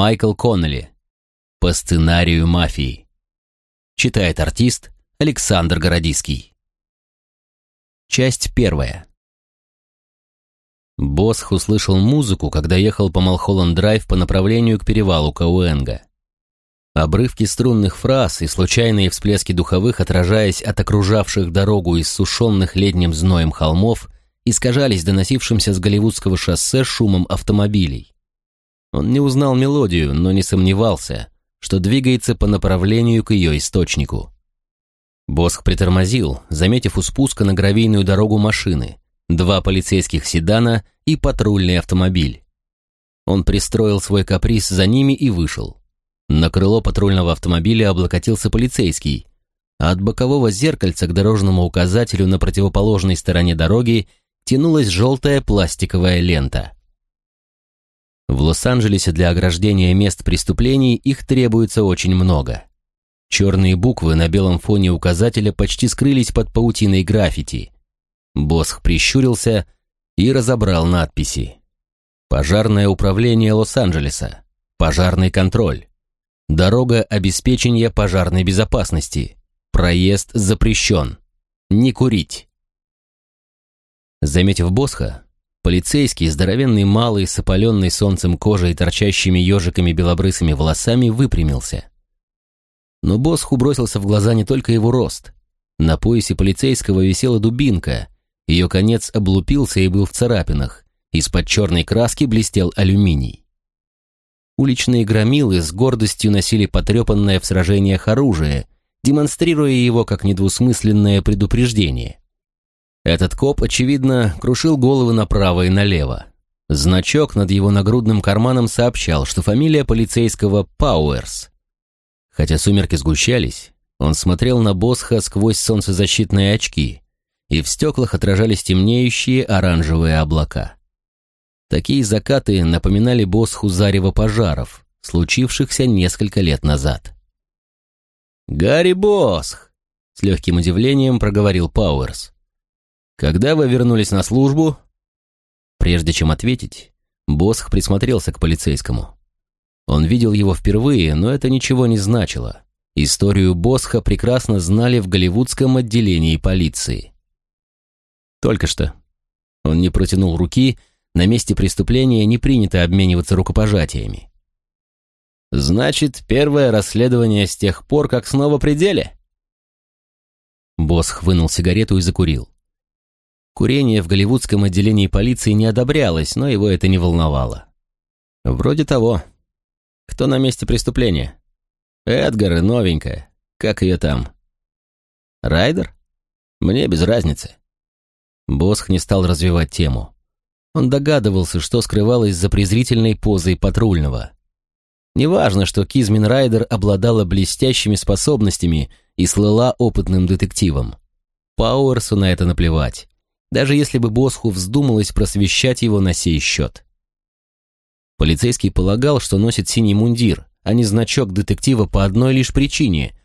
Майкл Коннелли. По сценарию мафии. Читает артист Александр Городиский. Часть первая. Босх услышал музыку, когда ехал по Малхолланд-драйв по направлению к перевалу Кауэнга. Обрывки струнных фраз и случайные всплески духовых, отражаясь от окружавших дорогу иссушенных летним зноем холмов, искажались доносившимся с голливудского шоссе шумом автомобилей. Он не узнал мелодию, но не сомневался, что двигается по направлению к ее источнику. Босх притормозил, заметив у спуска на гравийную дорогу машины, два полицейских седана и патрульный автомобиль. Он пристроил свой каприз за ними и вышел. На крыло патрульного автомобиля облокотился полицейский, а от бокового зеркальца к дорожному указателю на противоположной стороне дороги тянулась желтая пластиковая лента. В Лос-Анджелесе для ограждения мест преступлений их требуется очень много. Черные буквы на белом фоне указателя почти скрылись под паутиной граффити. Босх прищурился и разобрал надписи. Пожарное управление Лос-Анджелеса. Пожарный контроль. Дорога обеспечения пожарной безопасности. Проезд запрещен. Не курить. Заметив Босха, полицейский, здоровенный малый, с опаленной солнцем кожей и торчащими ежиками белобрысыми волосами, выпрямился. Но Босху бросился в глаза не только его рост. На поясе полицейского висела дубинка, ее конец облупился и был в царапинах, из-под черной краски блестел алюминий. Уличные громилы с гордостью носили потрепанное в сражениях оружие, демонстрируя его как недвусмысленное предупреждение. Этот коп, очевидно, крушил головы направо и налево. Значок над его нагрудным карманом сообщал, что фамилия полицейского Пауэрс. Хотя сумерки сгущались, он смотрел на Босха сквозь солнцезащитные очки, и в стеклах отражались темнеющие оранжевые облака. Такие закаты напоминали Босху зарево пожаров, случившихся несколько лет назад. «Гарри Босх!» — с легким удивлением проговорил Пауэрс. «Когда вы вернулись на службу?» Прежде чем ответить, Босх присмотрелся к полицейскому. Он видел его впервые, но это ничего не значило. Историю Босха прекрасно знали в голливудском отделении полиции. Только что. Он не протянул руки, на месте преступления не принято обмениваться рукопожатиями. Значит, первое расследование с тех пор, как снова при деле? Босс вынул сигарету и закурил. Курение в голливудском отделении полиции не одобрялось, но его это не волновало. Вроде того. Кто на месте преступления? Эдгар новенькая. Как ее там? Райдер? Мне без разницы. Босх не стал развивать тему. Он догадывался, что скрывалось за презрительной позой патрульного. Неважно, что Кизмин Райдер обладала блестящими способностями и слыла опытным детективом. Пауэрсу на это наплевать, даже если бы Босху вздумалось просвещать его на сей счет. Полицейский полагал, что носит синий мундир, а не значок детектива по одной лишь причине –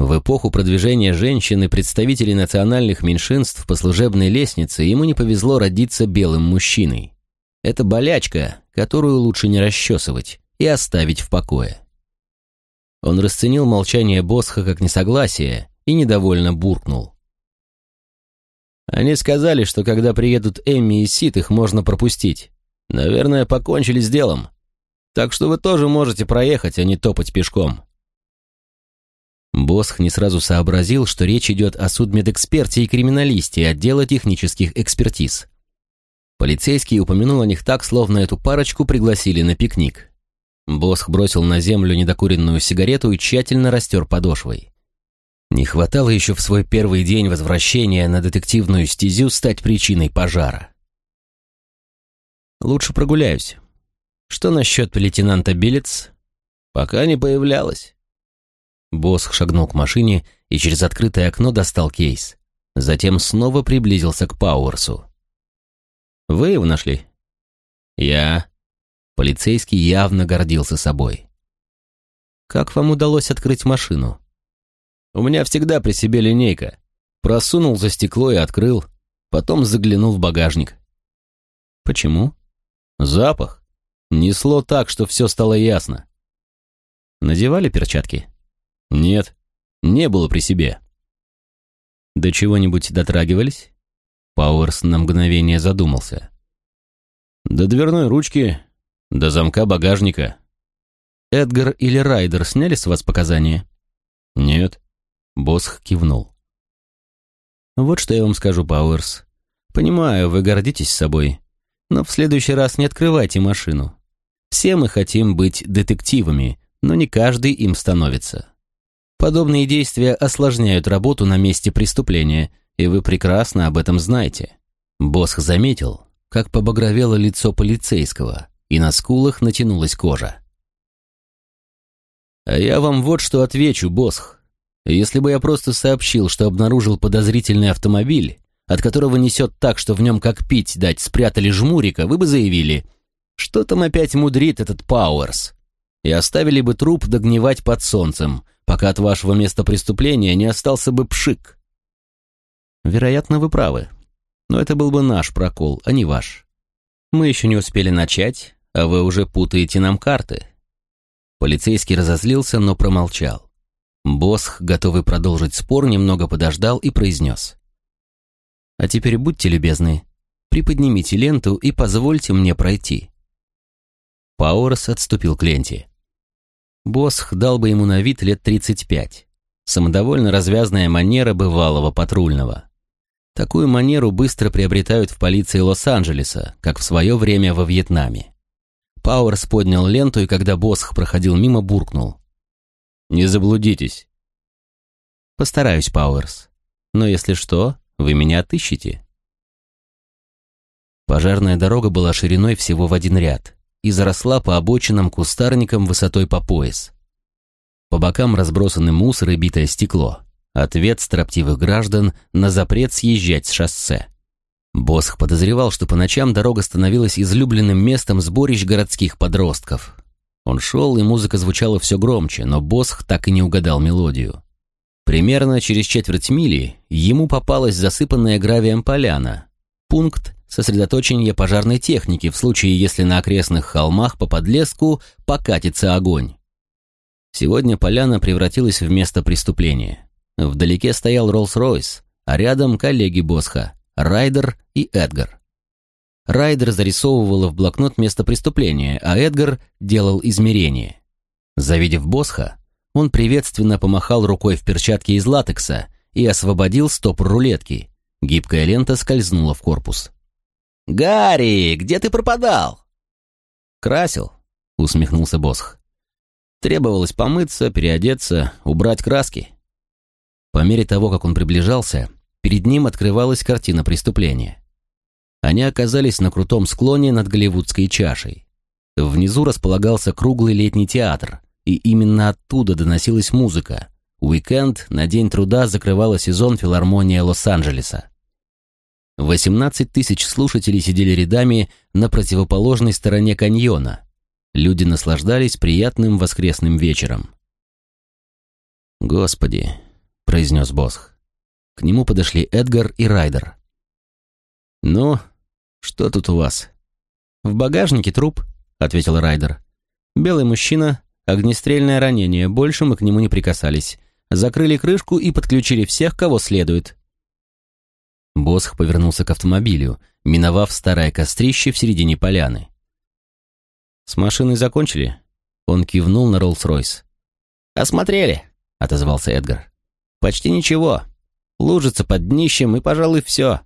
в эпоху продвижения женщин и представителей национальных меньшинств по служебной лестнице ему не повезло родиться белым мужчиной. Это болячка, которую лучше не расчесывать и оставить в покое. Он расценил молчание Босха как несогласие и недовольно буркнул. Они сказали, что когда приедут Эмми и Сит, их можно пропустить. Наверное, покончили с делом. Так что вы тоже можете проехать, а не топать пешком. Босх не сразу сообразил, что речь идет о судмедэксперте и криминалисте отдела технических экспертиз. Полицейский упомянул о них так, словно эту парочку пригласили на пикник. Босх бросил на землю недокуренную сигарету и тщательно растер подошвой. Не хватало еще в свой первый день возвращения на детективную стезю стать причиной пожара. «Лучше прогуляюсь. Что насчет лейтенанта Билец?» «Пока не появлялась». Босх шагнул к машине и через открытое окно достал кейс. Затем снова приблизился к Пауэрсу. «Вы его нашли?» «Я». Полицейский явно гордился собой. «Как вам удалось открыть машину?» «У меня всегда при себе линейка. Просунул за стекло и открыл. Потом заглянул в багажник». «Почему?» «Запах. Несло так, что все стало ясно. Надевали перчатки? Нет, не было при себе. До чего-нибудь дотрагивались? Пауэрс на мгновение задумался. До дверной ручки, до замка багажника. Эдгар или Райдер сняли с вас показания? Нет. Босх кивнул. Вот что я вам скажу, Пауэрс. Понимаю, вы гордитесь собой, но в следующий раз не открывайте машину. Все мы хотим быть детективами, но не каждый им становится. Подобные действия осложняют работу на месте преступления, и вы прекрасно об этом знаете. Босх заметил, как побагровело лицо полицейского, и на скулах натянулась кожа. «А я вам вот что отвечу, Босх. Если бы я просто сообщил, что обнаружил подозрительный автомобиль, от которого несет так, что в нем как пить дать спрятали жмурика, вы бы заявили, что там опять мудрит этот Пауэрс, и оставили бы труп догнивать под солнцем, пока от вашего места преступления не остался бы пшик. Вероятно, вы правы, но это был бы наш прокол, а не ваш. Мы еще не успели начать, а вы уже путаете нам карты. Полицейский разозлился, но промолчал. Босх, готовый продолжить спор, немного подождал и произнес. «А теперь будьте любезны, приподнимите ленту и позвольте мне пройти». Пауэрс отступил к ленте. Босх дал бы ему на вид лет 35. Самодовольно развязная манера бывалого патрульного. Такую манеру быстро приобретают в полиции Лос-Анджелеса, как в свое время во Вьетнаме. Пауэрс поднял ленту и, когда Босх проходил мимо, буркнул. Не заблудитесь. Постараюсь, Пауэрс. Но если что, вы меня отыщете. Пожарная дорога была шириной всего в один ряд и заросла по обочинам кустарникам высотой по пояс. По бокам разбросаны мусор и битое стекло. Ответ строптивых граждан на запрет съезжать с шоссе. Босх подозревал, что по ночам дорога становилась излюбленным местом сборищ городских подростков, он шел, и музыка звучала все громче, но Босх так и не угадал мелодию. Примерно через четверть мили ему попалась засыпанная гравием поляна, пункт сосредоточения пожарной техники в случае, если на окрестных холмах по подлеску покатится огонь. Сегодня поляна превратилась в место преступления. Вдалеке стоял Роллс-Ройс, а рядом коллеги Босха, Райдер и Эдгар. Райдер зарисовывала в блокнот место преступления, а Эдгар делал измерения. Завидев Босха, он приветственно помахал рукой в перчатке из латекса и освободил стопор рулетки. Гибкая лента скользнула в корпус. «Гарри, где ты пропадал?» «Красил», — усмехнулся Босх. Требовалось помыться, переодеться, убрать краски. По мере того, как он приближался, перед ним открывалась картина преступления. Они оказались на крутом склоне над Голливудской чашей. Внизу располагался круглый летний театр, и именно оттуда доносилась музыка. Уикенд на День труда закрывала сезон филармония Лос-Анджелеса. 18 тысяч слушателей сидели рядами на противоположной стороне каньона. Люди наслаждались приятным воскресным вечером. «Господи», — произнес Босх. К нему подошли Эдгар и Райдер. «Ну, «Что тут у вас?» «В багажнике труп», — ответил Райдер. «Белый мужчина, огнестрельное ранение, больше мы к нему не прикасались. Закрыли крышку и подключили всех, кого следует». Босх повернулся к автомобилю, миновав старое кострище в середине поляны. «С машиной закончили?» Он кивнул на Роллс-Ройс. «Осмотрели», — отозвался Эдгар. «Почти ничего. Лужица под днищем и, пожалуй, все.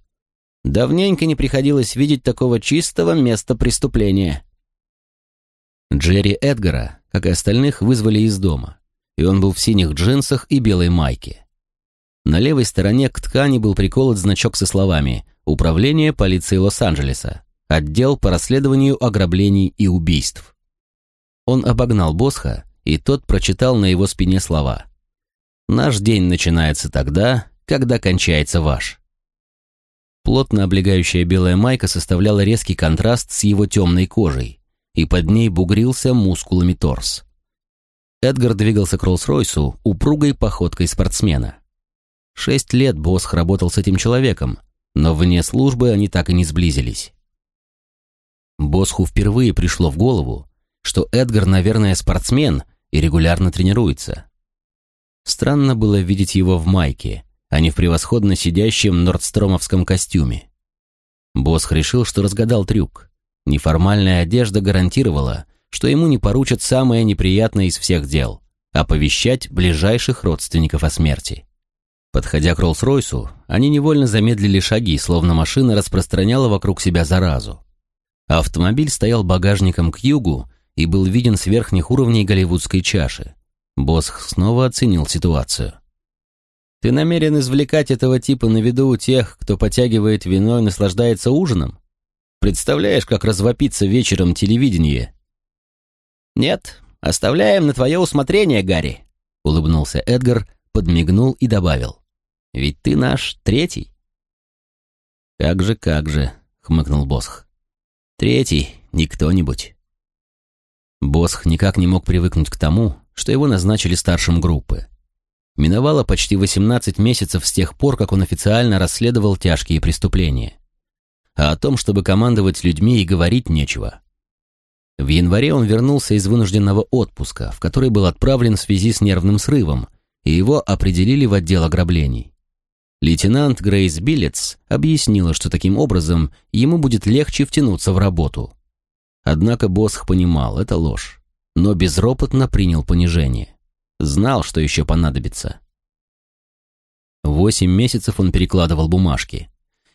Давненько не приходилось видеть такого чистого места преступления. Джерри Эдгара, как и остальных, вызвали из дома, и он был в синих джинсах и белой майке. На левой стороне к ткани был приколот значок со словами «Управление полиции Лос-Анджелеса. Отдел по расследованию ограблений и убийств». Он обогнал Босха, и тот прочитал на его спине слова «Наш день начинается тогда, когда кончается ваш». Плотно облегающая белая майка составляла резкий контраст с его темной кожей, и под ней бугрился мускулами торс. Эдгар двигался к Роллс-Ройсу упругой походкой спортсмена. Шесть лет Босх работал с этим человеком, но вне службы они так и не сблизились. Босху впервые пришло в голову, что Эдгар, наверное, спортсмен и регулярно тренируется. Странно было видеть его в майке, а не в превосходно сидящем нордстромовском костюме. Босх решил, что разгадал трюк. Неформальная одежда гарантировала, что ему не поручат самое неприятное из всех дел – оповещать ближайших родственников о смерти. Подходя к Роллс-Ройсу, они невольно замедлили шаги, словно машина распространяла вокруг себя заразу. Автомобиль стоял багажником к югу и был виден с верхних уровней голливудской чаши. Босх снова оценил ситуацию. «Ты намерен извлекать этого типа на виду у тех, кто потягивает вино и наслаждается ужином? Представляешь, как развопиться вечером телевидение?» «Нет, оставляем на твое усмотрение, Гарри», — улыбнулся Эдгар, подмигнул и добавил. Ведь ты наш третий». «Как же, как же», — хмыкнул Босх. «Третий, не кто-нибудь». Босх никак не мог привыкнуть к тому, что его назначили старшим группы. Миновало почти 18 месяцев с тех пор, как он официально расследовал тяжкие преступления. А о том, чтобы командовать людьми, и говорить нечего. В январе он вернулся из вынужденного отпуска, в который был отправлен в связи с нервным срывом, и его определили в отдел ограблений. Лейтенант Грейс Биллетс объяснила, что таким образом ему будет легче втянуться в работу. Однако Босх понимал, это ложь, но безропотно принял понижение. Знал, что еще понадобится. Восемь месяцев он перекладывал бумажки.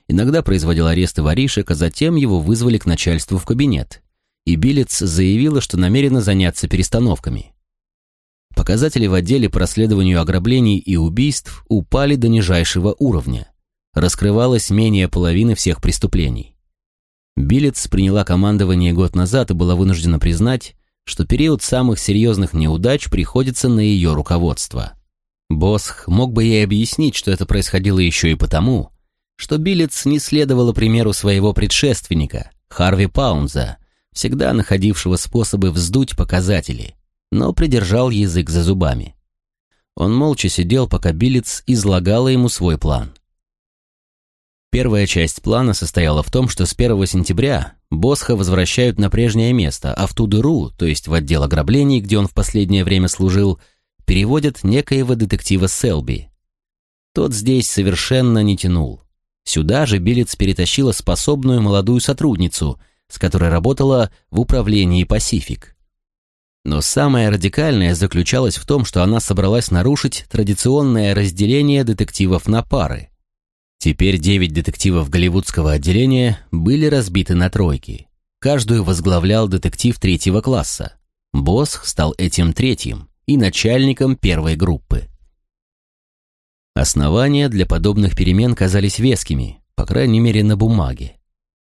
Иногда производил аресты воришек, а затем его вызвали к начальству в кабинет. И Биллетс заявила, что намерена заняться перестановками. Показатели в отделе по расследованию ограблений и убийств упали до нижайшего уровня. Раскрывалось менее половины всех преступлений. Билец приняла командование год назад и была вынуждена признать, что период самых серьезных неудач приходится на ее руководство. Босх мог бы ей объяснить, что это происходило еще и потому, что Билец не следовала примеру своего предшественника, Харви Паунза, всегда находившего способы вздуть показатели – но придержал язык за зубами. Он молча сидел, пока Билец излагала ему свой план. Первая часть плана состояла в том, что с 1 сентября Босха возвращают на прежнее место, а в ту дыру, то есть в отдел ограблений, где он в последнее время служил, переводят некоего детектива Селби. Тот здесь совершенно не тянул. Сюда же Билец перетащила способную молодую сотрудницу, с которой работала в управлении «Пасифик». Но самое радикальное заключалось в том, что она собралась нарушить традиционное разделение детективов на пары. Теперь девять детективов голливудского отделения были разбиты на тройки. Каждую возглавлял детектив третьего класса. Босс стал этим третьим и начальником первой группы. Основания для подобных перемен казались вескими, по крайней мере на бумаге.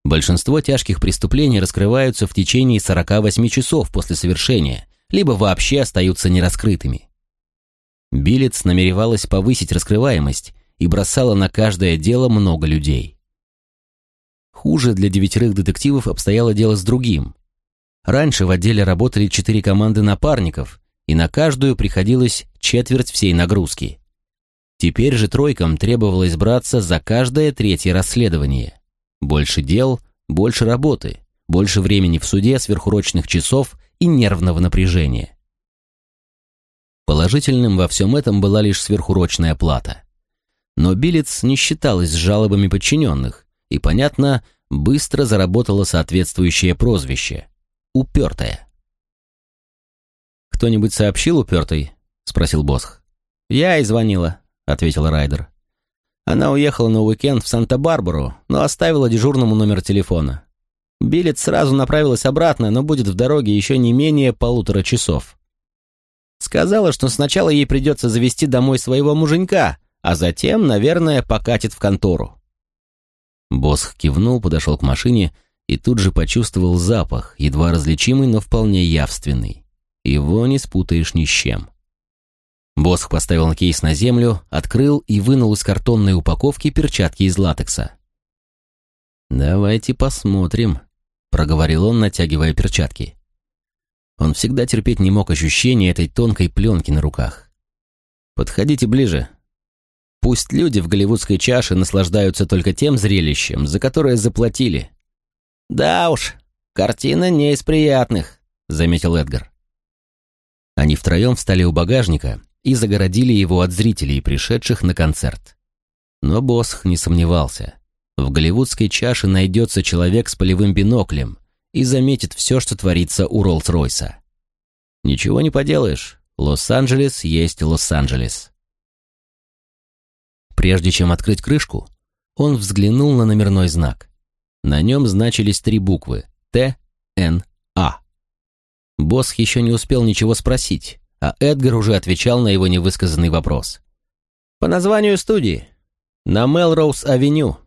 Большинство тяжких преступлений раскрываются в течение 48 часов после совершения, либо вообще остаются нераскрытыми. Билец намеревалась повысить раскрываемость и бросала на каждое дело много людей. Хуже для девятерых детективов обстояло дело с другим. Раньше в отделе работали четыре команды напарников, и на каждую приходилось четверть всей нагрузки. Теперь же тройкам требовалось браться за каждое третье расследование. Больше дел, больше работы, больше времени в суде, сверхурочных часов и нервного напряжения. Положительным во всем этом была лишь сверхурочная плата. Но Билец не считалась с жалобами подчиненных и, понятно, быстро заработала соответствующее прозвище – «упертая». «Кто-нибудь сообщил упертой?» – спросил Босх. «Я и звонила», – ответил Райдер. Она уехала на уикенд в Санта-Барбару, но оставила дежурному номер телефона. Билет сразу направилась обратно, но будет в дороге еще не менее полутора часов. Сказала, что сначала ей придется завести домой своего муженька, а затем, наверное, покатит в контору. Босх кивнул, подошел к машине и тут же почувствовал запах, едва различимый, но вполне явственный. Его не спутаешь ни с чем. Босх поставил кейс на землю, открыл и вынул из картонной упаковки перчатки из латекса. «Давайте посмотрим», — проговорил он, натягивая перчатки. Он всегда терпеть не мог ощущения этой тонкой пленки на руках. «Подходите ближе. Пусть люди в голливудской чаше наслаждаются только тем зрелищем, за которое заплатили». «Да уж», — «Картина не из приятных», — заметил Эдгар. Они втроем встали у багажника и загородили его от зрителей, пришедших на концерт. Но Босх не сомневался. В голливудской чаше найдется человек с полевым биноклем и заметит все, что творится у Роллс-Ройса. Ничего не поделаешь, Лос-Анджелес есть Лос-Анджелес. Прежде чем открыть крышку, он взглянул на номерной знак. На нем значились три буквы Т, Н, А. Босс еще не успел ничего спросить, а Эдгар уже отвечал на его невысказанный вопрос. «По названию студии. На Мелроуз-авеню».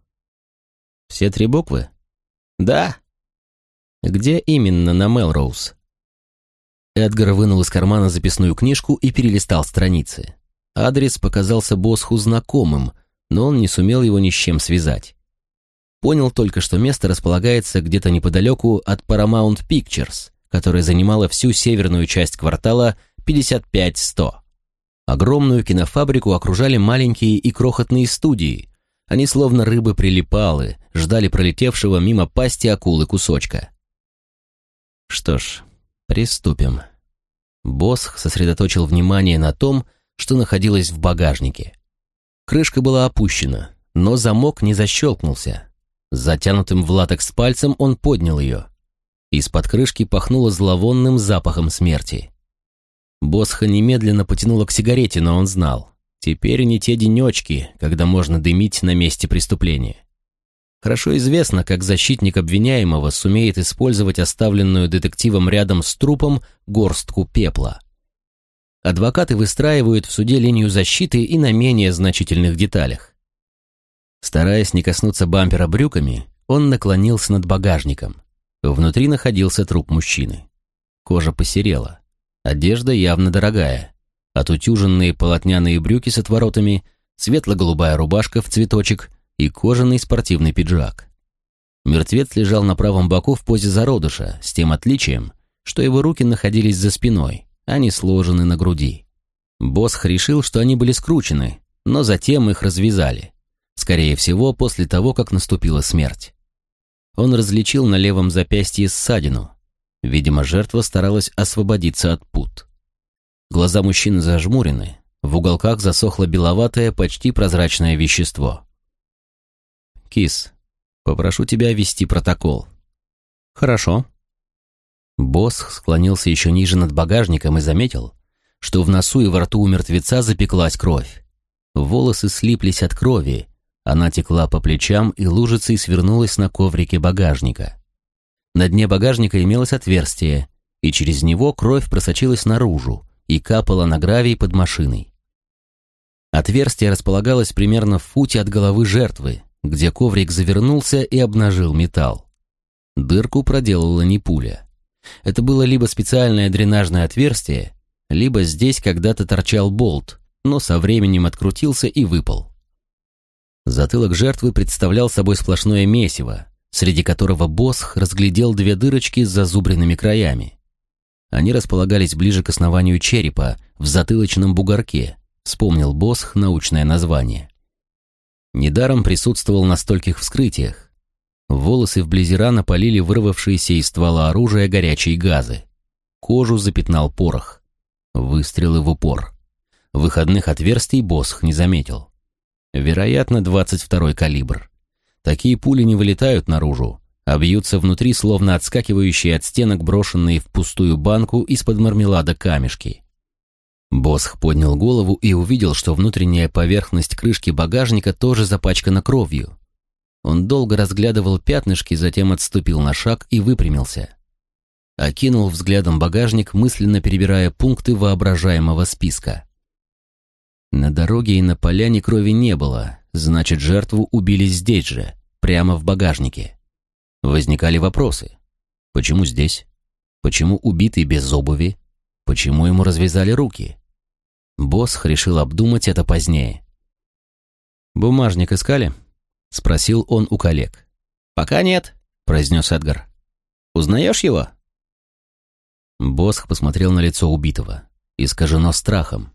«Все три буквы?» «Да». «Где именно на Мелроуз?» Эдгар вынул из кармана записную книжку и перелистал страницы. Адрес показался Босху знакомым, но он не сумел его ни с чем связать. Понял только, что место располагается где-то неподалеку от Paramount Pictures, которая занимала всю северную часть квартала 55-100. Огромную кинофабрику окружали маленькие и крохотные студии. Они словно рыбы прилипалы, ждали пролетевшего мимо пасти акулы кусочка. Что ж, приступим. Босх сосредоточил внимание на том, что находилось в багажнике. Крышка была опущена, но замок не защелкнулся. Затянутым в латекс пальцем он поднял ее. Из-под крышки пахнуло зловонным запахом смерти. Босха немедленно потянула к сигарете, но он знал. Теперь не те денечки, когда можно дымить на месте преступления. Хорошо известно, как защитник обвиняемого сумеет использовать оставленную детективом рядом с трупом горстку пепла. Адвокаты выстраивают в суде линию защиты и на менее значительных деталях. Стараясь не коснуться бампера брюками, он наклонился над багажником. Внутри находился труп мужчины. Кожа посерела. Одежда явно дорогая. Отутюженные полотняные брюки с отворотами, светло-голубая рубашка в цветочек и кожаный спортивный пиджак. Мертвец лежал на правом боку в позе зародыша, с тем отличием, что его руки находились за спиной, не сложены на груди. Босх решил, что они были скручены, но затем их развязали. Скорее всего, после того, как наступила смерть. Он различил на левом запястье ссадину. Видимо, жертва старалась освободиться от пут. Глаза мужчины зажмурены, в уголках засохло беловатое, почти прозрачное вещество. «Кис, попрошу тебя вести протокол». «Хорошо». Босс склонился еще ниже над багажником и заметил, что в носу и во рту у мертвеца запеклась кровь. Волосы слиплись от крови, она текла по плечам и лужицей свернулась на коврике багажника. На дне багажника имелось отверстие, и через него кровь просочилась наружу и капала на гравий под машиной. Отверстие располагалось примерно в футе от головы жертвы, где коврик завернулся и обнажил металл. Дырку проделала не пуля. Это было либо специальное дренажное отверстие, либо здесь когда-то торчал болт, но со временем открутился и выпал. Затылок жертвы представлял собой сплошное месиво, среди которого Босх разглядел две дырочки с зазубренными краями. Они располагались ближе к основанию черепа, в затылочном бугорке, вспомнил Босх научное название. Недаром присутствовал на стольких вскрытиях. Волосы вблизи рана полили вырвавшиеся из ствола оружия горячие газы. Кожу запятнал порох. Выстрелы в упор. Выходных отверстий Босх не заметил. Вероятно, 22-й калибр. Такие пули не вылетают наружу, а бьются внутри, словно отскакивающие от стенок брошенные в пустую банку из-под мармелада камешки. Босх поднял голову и увидел, что внутренняя поверхность крышки багажника тоже запачкана кровью. Он долго разглядывал пятнышки, затем отступил на шаг и выпрямился. Окинул взглядом багажник, мысленно перебирая пункты воображаемого списка. На дороге и на поляне крови не было, значит, жертву убили здесь же, прямо в багажнике. Возникали вопросы. Почему здесь? Почему убитый без обуви? Почему ему развязали руки? Босх решил обдумать это позднее. «Бумажник искали?» — спросил он у коллег. «Пока нет», — произнес Эдгар. «Узнаешь его?» Босх посмотрел на лицо убитого, искажено страхом.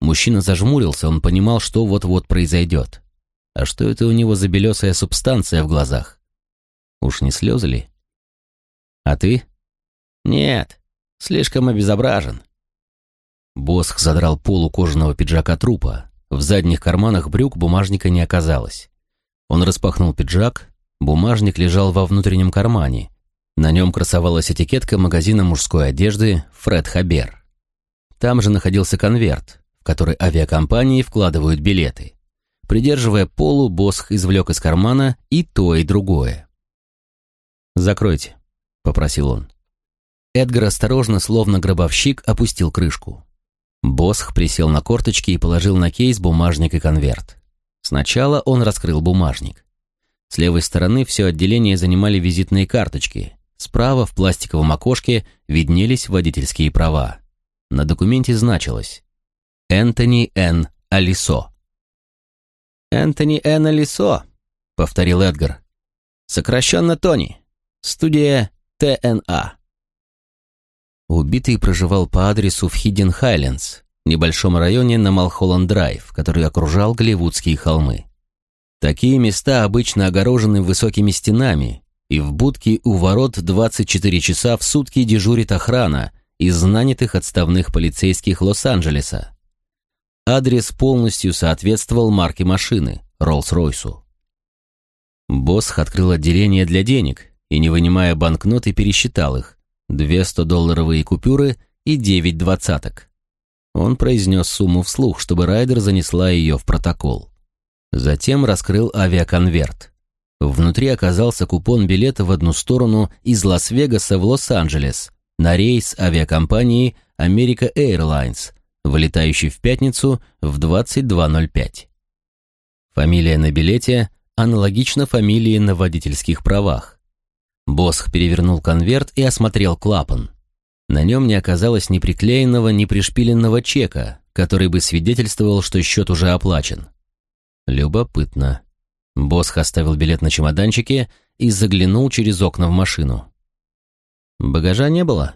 Мужчина зажмурился, он понимал, что вот-вот произойдет. А что это у него за белесая субстанция в глазах? Уж не слезы ли? А ты? Нет, слишком обезображен. Босх задрал полу кожаного пиджака трупа. В задних карманах брюк бумажника не оказалось. Он распахнул пиджак, бумажник лежал во внутреннем кармане. На нем красовалась этикетка магазина мужской одежды «Фред Хабер». Там же находился конверт, в который авиакомпании вкладывают билеты. Придерживая полу, Босх извлек из кармана и то, и другое. «Закройте», — попросил он. Эдгар осторожно, словно гробовщик, опустил крышку. Босх присел на корточки и положил на кейс бумажник и конверт. Сначала он раскрыл бумажник. С левой стороны все отделение занимали визитные карточки. Справа в пластиковом окошке виднелись водительские права. На документе значилось «Энтони Н. Алисо». «Энтони Н. Алисо», — повторил Эдгар. «Сокращенно Тони. Студия ТНА». Убитый проживал по адресу в Хидден Хайлендс, небольшом районе на Малхолланд-Драйв, который окружал Голливудские холмы. Такие места обычно огорожены высокими стенами, и в будке у ворот 24 часа в сутки дежурит охрана из нанятых отставных полицейских Лос-Анджелеса. Адрес полностью соответствовал марке машины – Роллс-Ройсу. Босх открыл отделение для денег и, не вынимая банкноты, пересчитал их, две 100-долларовые купюры и девять двадцаток. Он произнес сумму вслух, чтобы Райдер занесла ее в протокол. Затем раскрыл авиаконверт. Внутри оказался купон билета в одну сторону из Лас-Вегаса в Лос-Анджелес на рейс авиакомпании America Airlines, вылетающий в пятницу в 22.05. Фамилия на билете аналогична фамилии на водительских правах. Босх перевернул конверт и осмотрел клапан. На нем не оказалось ни приклеенного, ни пришпиленного чека, который бы свидетельствовал, что счет уже оплачен. Любопытно. Босх оставил билет на чемоданчике и заглянул через окна в машину. «Багажа не было?»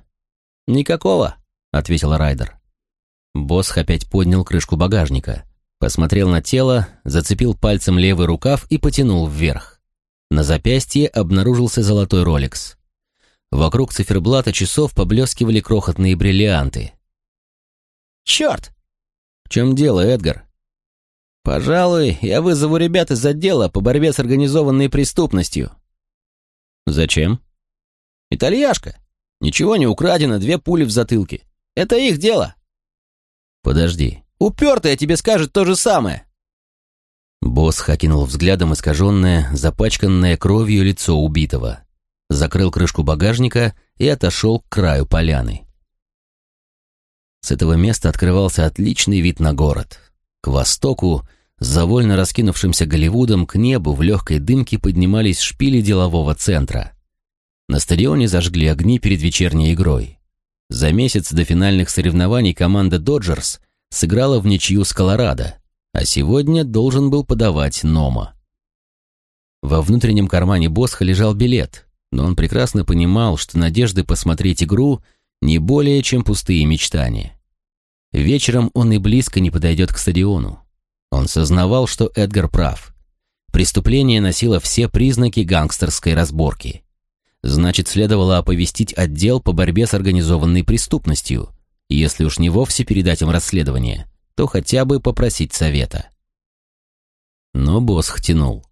«Никакого», — ответил Райдер. Босх опять поднял крышку багажника, посмотрел на тело, зацепил пальцем левый рукав и потянул вверх. На запястье обнаружился золотой роликс. Вокруг циферблата часов поблескивали крохотные бриллианты. «Черт!» «В чем дело, Эдгар?» «Пожалуй, я вызову ребят из отдела по борьбе с организованной преступностью». «Зачем?» «Итальяшка. Ничего не украдено, две пули в затылке. Это их дело». «Подожди». «Упертая тебе скажет то же самое». Босс окинул взглядом искаженное, запачканное кровью лицо убитого, закрыл крышку багажника и отошел к краю поляны. С этого места открывался отличный вид на город. К востоку, за вольно раскинувшимся Голливудом, к небу в легкой дымке поднимались шпили делового центра. На стадионе зажгли огни перед вечерней игрой. За месяц до финальных соревнований команда «Доджерс» сыграла в ничью с Колорадо, а сегодня должен был подавать Нома. Во внутреннем кармане Босха лежал билет, но он прекрасно понимал, что надежды посмотреть игру не более чем пустые мечтания. Вечером он и близко не подойдет к стадиону. Он сознавал, что Эдгар прав. Преступление носило все признаки гангстерской разборки. Значит, следовало оповестить отдел по борьбе с организованной преступностью, если уж не вовсе передать им расследование – то хотя бы попросить совета. Но босс тянул.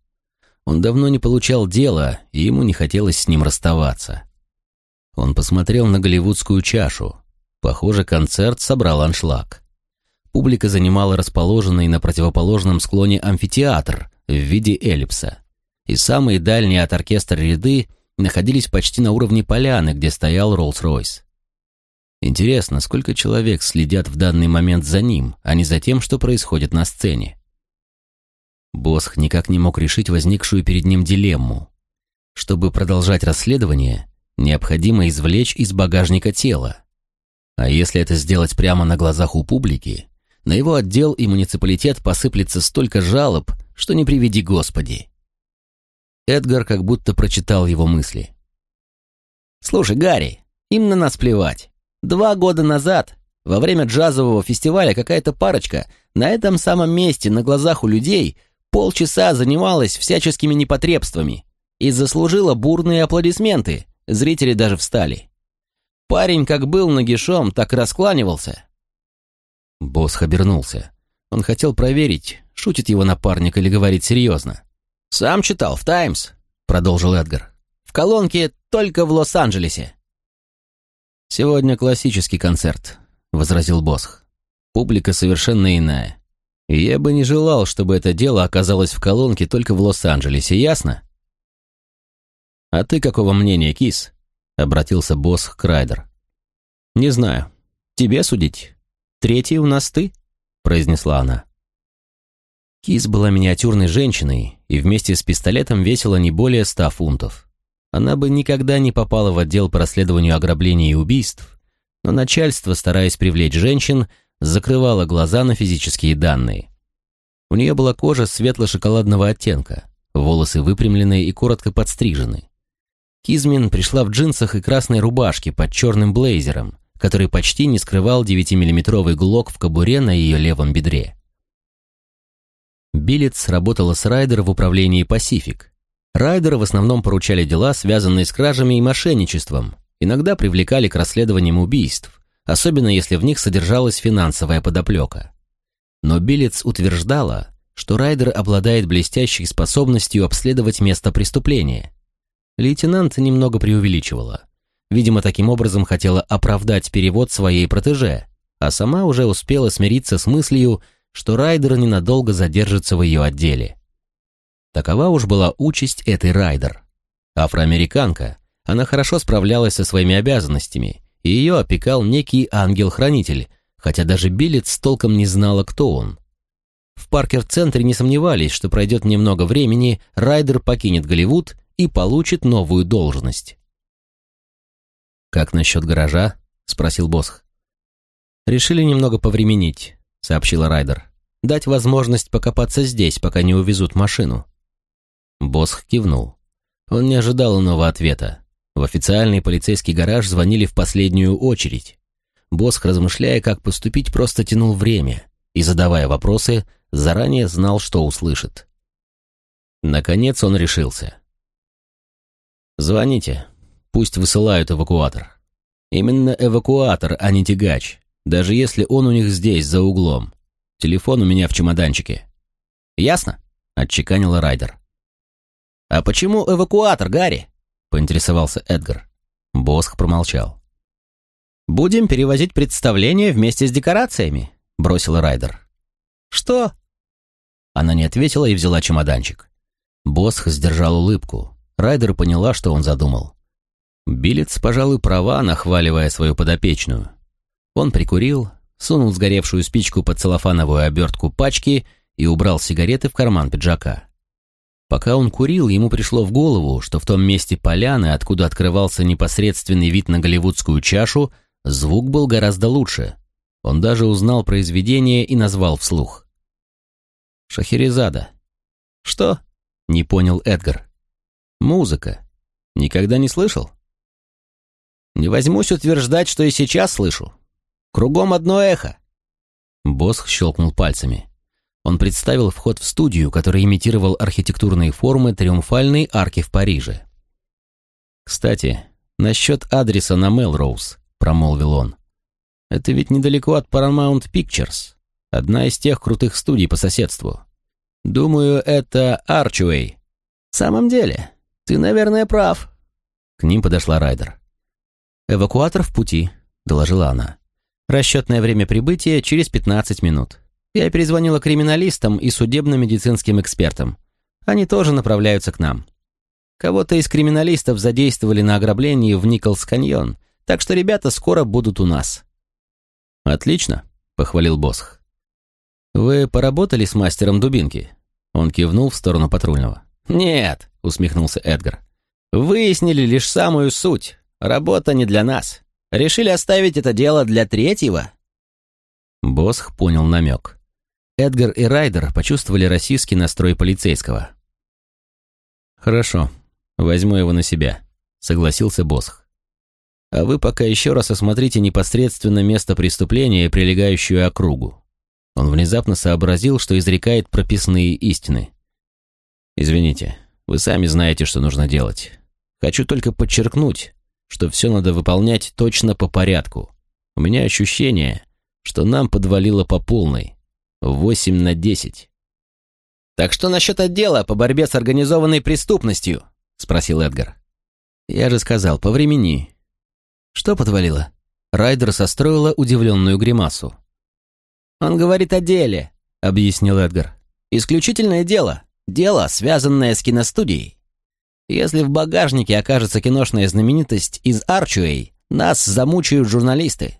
Он давно не получал дела, и ему не хотелось с ним расставаться. Он посмотрел на голливудскую чашу. Похоже, концерт собрал аншлаг. Публика занимала расположенный на противоположном склоне амфитеатр в виде эллипса. И самые дальние от оркестра ряды находились почти на уровне поляны, где стоял Роллс-Ройс. Интересно, сколько человек следят в данный момент за ним, а не за тем, что происходит на сцене? Босх никак не мог решить возникшую перед ним дилемму. Чтобы продолжать расследование, необходимо извлечь из багажника тело. А если это сделать прямо на глазах у публики, на его отдел и муниципалитет посыплется столько жалоб, что не приведи Господи. Эдгар как будто прочитал его мысли. «Слушай, Гарри, им на нас плевать. Два года назад, во время джазового фестиваля, какая-то парочка на этом самом месте, на глазах у людей, полчаса занималась всяческими непотребствами и заслужила бурные аплодисменты Зрители даже встали. Парень как был нагишом, так раскланивался. Босс обернулся. Он хотел проверить, шутит его напарник или говорит серьезно. «Сам читал в «Таймс», — продолжил Эдгар. «В колонке только в Лос-Анджелесе». «Сегодня классический концерт», — возразил Босх. «Публика совершенно иная. Я бы не желал, чтобы это дело оказалось в колонке только в Лос-Анджелесе, ясно?» «А ты какого мнения, Кис?» — обратился Босх к Райдер. «Не знаю. Тебе судить. Третий у нас ты?» — произнесла она. Кис была миниатюрной женщиной и вместе с пистолетом весила не более ста фунтов. Она бы никогда не попала в отдел по расследованию ограблений и убийств, но начальство, стараясь привлечь женщин, закрывало глаза на физические данные. У нее была кожа светло-шоколадного оттенка, волосы выпрямленные и коротко подстрижены. Кизмин пришла в джинсах и красной рубашке под черным блейзером, который почти не скрывал 9-миллиметровый глок в кобуре на ее левом бедре. Биллетс работала с Райдер в управлении «Пасифик». Райдер в основном поручали дела, связанные с кражами и мошенничеством, иногда привлекали к расследованиям убийств, особенно если в них содержалась финансовая подоплека. Но Биллетс утверждала, что Райдер обладает блестящей способностью обследовать место преступления. Лейтенант немного преувеличивала. Видимо, таким образом хотела оправдать перевод своей протеже, а сама уже успела смириться с мыслью, что Райдер ненадолго задержится в ее отделе. Такова уж была участь этой Райдер. Афроамериканка, она хорошо справлялась со своими обязанностями, и ее опекал некий ангел-хранитель, хотя даже Биллетс толком не знала, кто он. В Паркер-центре не сомневались, что пройдет немного времени, Райдер покинет Голливуд и получит новую должность. «Как насчет гаража?» — спросил Босх. «Решили немного повременить сообщила Райдер. «Дать возможность покопаться здесь, пока не увезут машину». Босх кивнул. Он не ожидал иного ответа. В официальный полицейский гараж звонили в последнюю очередь. Босх, размышляя, как поступить, просто тянул время и, задавая вопросы, заранее знал, что услышит. Наконец он решился. «Звоните. Пусть высылают эвакуатор. Именно эвакуатор, а не тягач даже если он у них здесь, за углом. Телефон у меня в чемоданчике». «Ясно?» — отчеканила Райдер. «А почему эвакуатор, Гарри?» — поинтересовался Эдгар. Босх промолчал. «Будем перевозить представление вместе с декорациями», — бросила Райдер. «Что?» Она не ответила и взяла чемоданчик. Босх сдержал улыбку. Райдер поняла, что он задумал. Билец, пожалуй, права, нахваливая свою подопечную. Он прикурил, сунул сгоревшую спичку под целлофановую обертку пачки и убрал сигареты в карман пиджака. Пока он курил, ему пришло в голову, что в том месте поляны, откуда открывался непосредственный вид на голливудскую чашу, звук был гораздо лучше. Он даже узнал произведение и назвал вслух. «Шахерезада». «Что?» — не понял Эдгар. «Музыка. Никогда не слышал?» «Не возьмусь утверждать, что и сейчас слышу. Кругом одно эхо!» Босх щелкнул пальцами. Он представил вход в студию, который имитировал архитектурные формы триумфальной арки в Париже. «Кстати, насчет адреса на Мелроуз», — промолвил он. «Это ведь недалеко от Paramount Pictures, одна из тех крутых студий по соседству. Думаю, это Арчуэй». «В самом деле, ты, наверное, прав». К ним подошла Райдер. «Эвакуатор в пути», — доложила она. Расчетное время прибытия через 15 минут. Я перезвонила криминалистам и судебно-медицинским экспертам. Они тоже направляются к нам. Кого-то из криминалистов задействовали на ограблении в Николс-каньон, так что ребята скоро будут у нас». «Отлично», — похвалил Босх. «Вы поработали с мастером дубинки?» Он кивнул в сторону патрульного. «Нет», — усмехнулся Эдгар. «Выяснили лишь самую суть. Работа не для нас. Решили оставить это дело для третьего?» Босх понял намек. Эдгар и Райдер почувствовали российский настрой полицейского. «Хорошо, возьму его на себя», — согласился Босх. «А вы пока еще раз осмотрите непосредственно место преступления и прилегающую округу». Он внезапно сообразил, что изрекает прописные истины. «Извините, вы сами знаете, что нужно делать. Хочу только подчеркнуть, что все надо выполнять точно по порядку. У меня ощущение, что нам подвалило по полной. Восемь на десять. «Так что насчет отдела по борьбе с организованной преступностью?» — спросил Эдгар. «Я же сказал, по времени». «Что подвалило?» Райдер состроила удивленную гримасу. «Он говорит о деле», — объяснил Эдгар. «Исключительное дело. Дело, связанное с киностудией. Если в багажнике окажется киношная знаменитость из Арчуэй, нас замучают журналисты.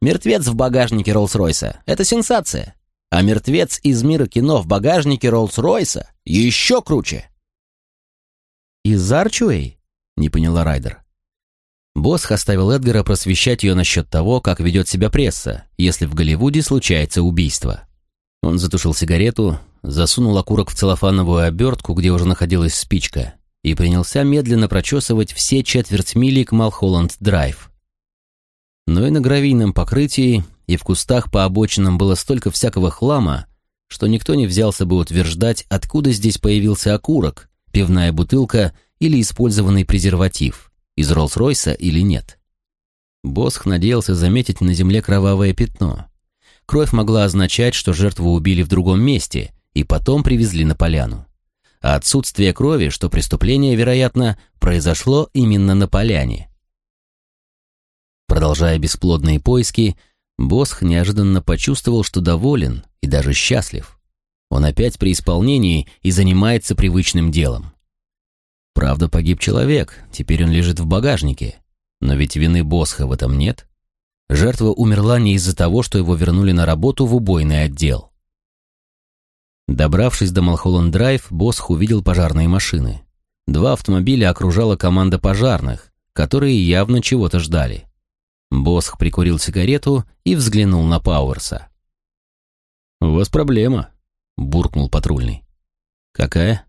Мертвец в багажнике Роллс-Ройса — это сенсация. А мертвец из мира кино в багажнике Роллс-Ройса еще круче. «Из Арчуэй?» — не поняла Райдер. Босх оставил Эдгара просвещать ее насчет того, как ведет себя пресса, если в Голливуде случается убийство. Он затушил сигарету, засунул окурок в целлофановую обертку, где уже находилась спичка, и принялся медленно прочесывать все четверть мили к Малхолланд-драйв. Но и на гравийном покрытии, и в кустах по обочинам было столько всякого хлама, что никто не взялся бы утверждать, откуда здесь появился окурок, пивная бутылка или использованный презерватив, из Роллс-Ройса или нет. Босх надеялся заметить на земле кровавое пятно. Кровь могла означать, что жертву убили в другом месте и потом привезли на поляну. А отсутствие крови, что преступление, вероятно, произошло именно на поляне. Продолжая бесплодные поиски, Босх неожиданно почувствовал, что доволен и даже счастлив. Он опять при исполнении и занимается привычным делом. Правда, погиб человек, теперь он лежит в багажнике. Но ведь вины Босха в этом нет. Жертва умерла не из-за того, что его вернули на работу в убойный отдел. Добравшись до Малхолланд-драйв, Босх увидел пожарные машины. Два автомобиля окружала команда пожарных, которые явно чего-то ждали. Босх прикурил сигарету и взглянул на Пауэрса. «У вас проблема», — буркнул патрульный. «Какая?»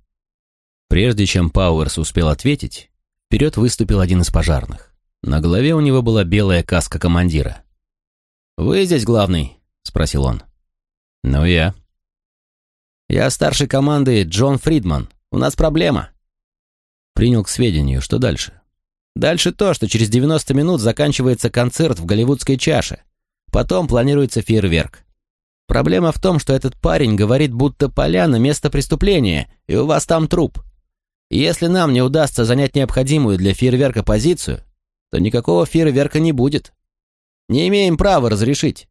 Прежде чем Пауэрс успел ответить, вперед выступил один из пожарных. На голове у него была белая каска командира. «Вы здесь главный?» — спросил он. «Ну, я». «Я старший команды Джон Фридман. У нас проблема». Принял к сведению, что дальше. Дальше то, что через 90 минут заканчивается концерт в голливудской чаше. Потом планируется фейерверк. Проблема в том, что этот парень говорит, будто поляна — место преступления, и у вас там труп. Если нам не удастся занять необходимую для фейерверка позицию, то никакого фейерверка не будет. Не имеем права разрешить.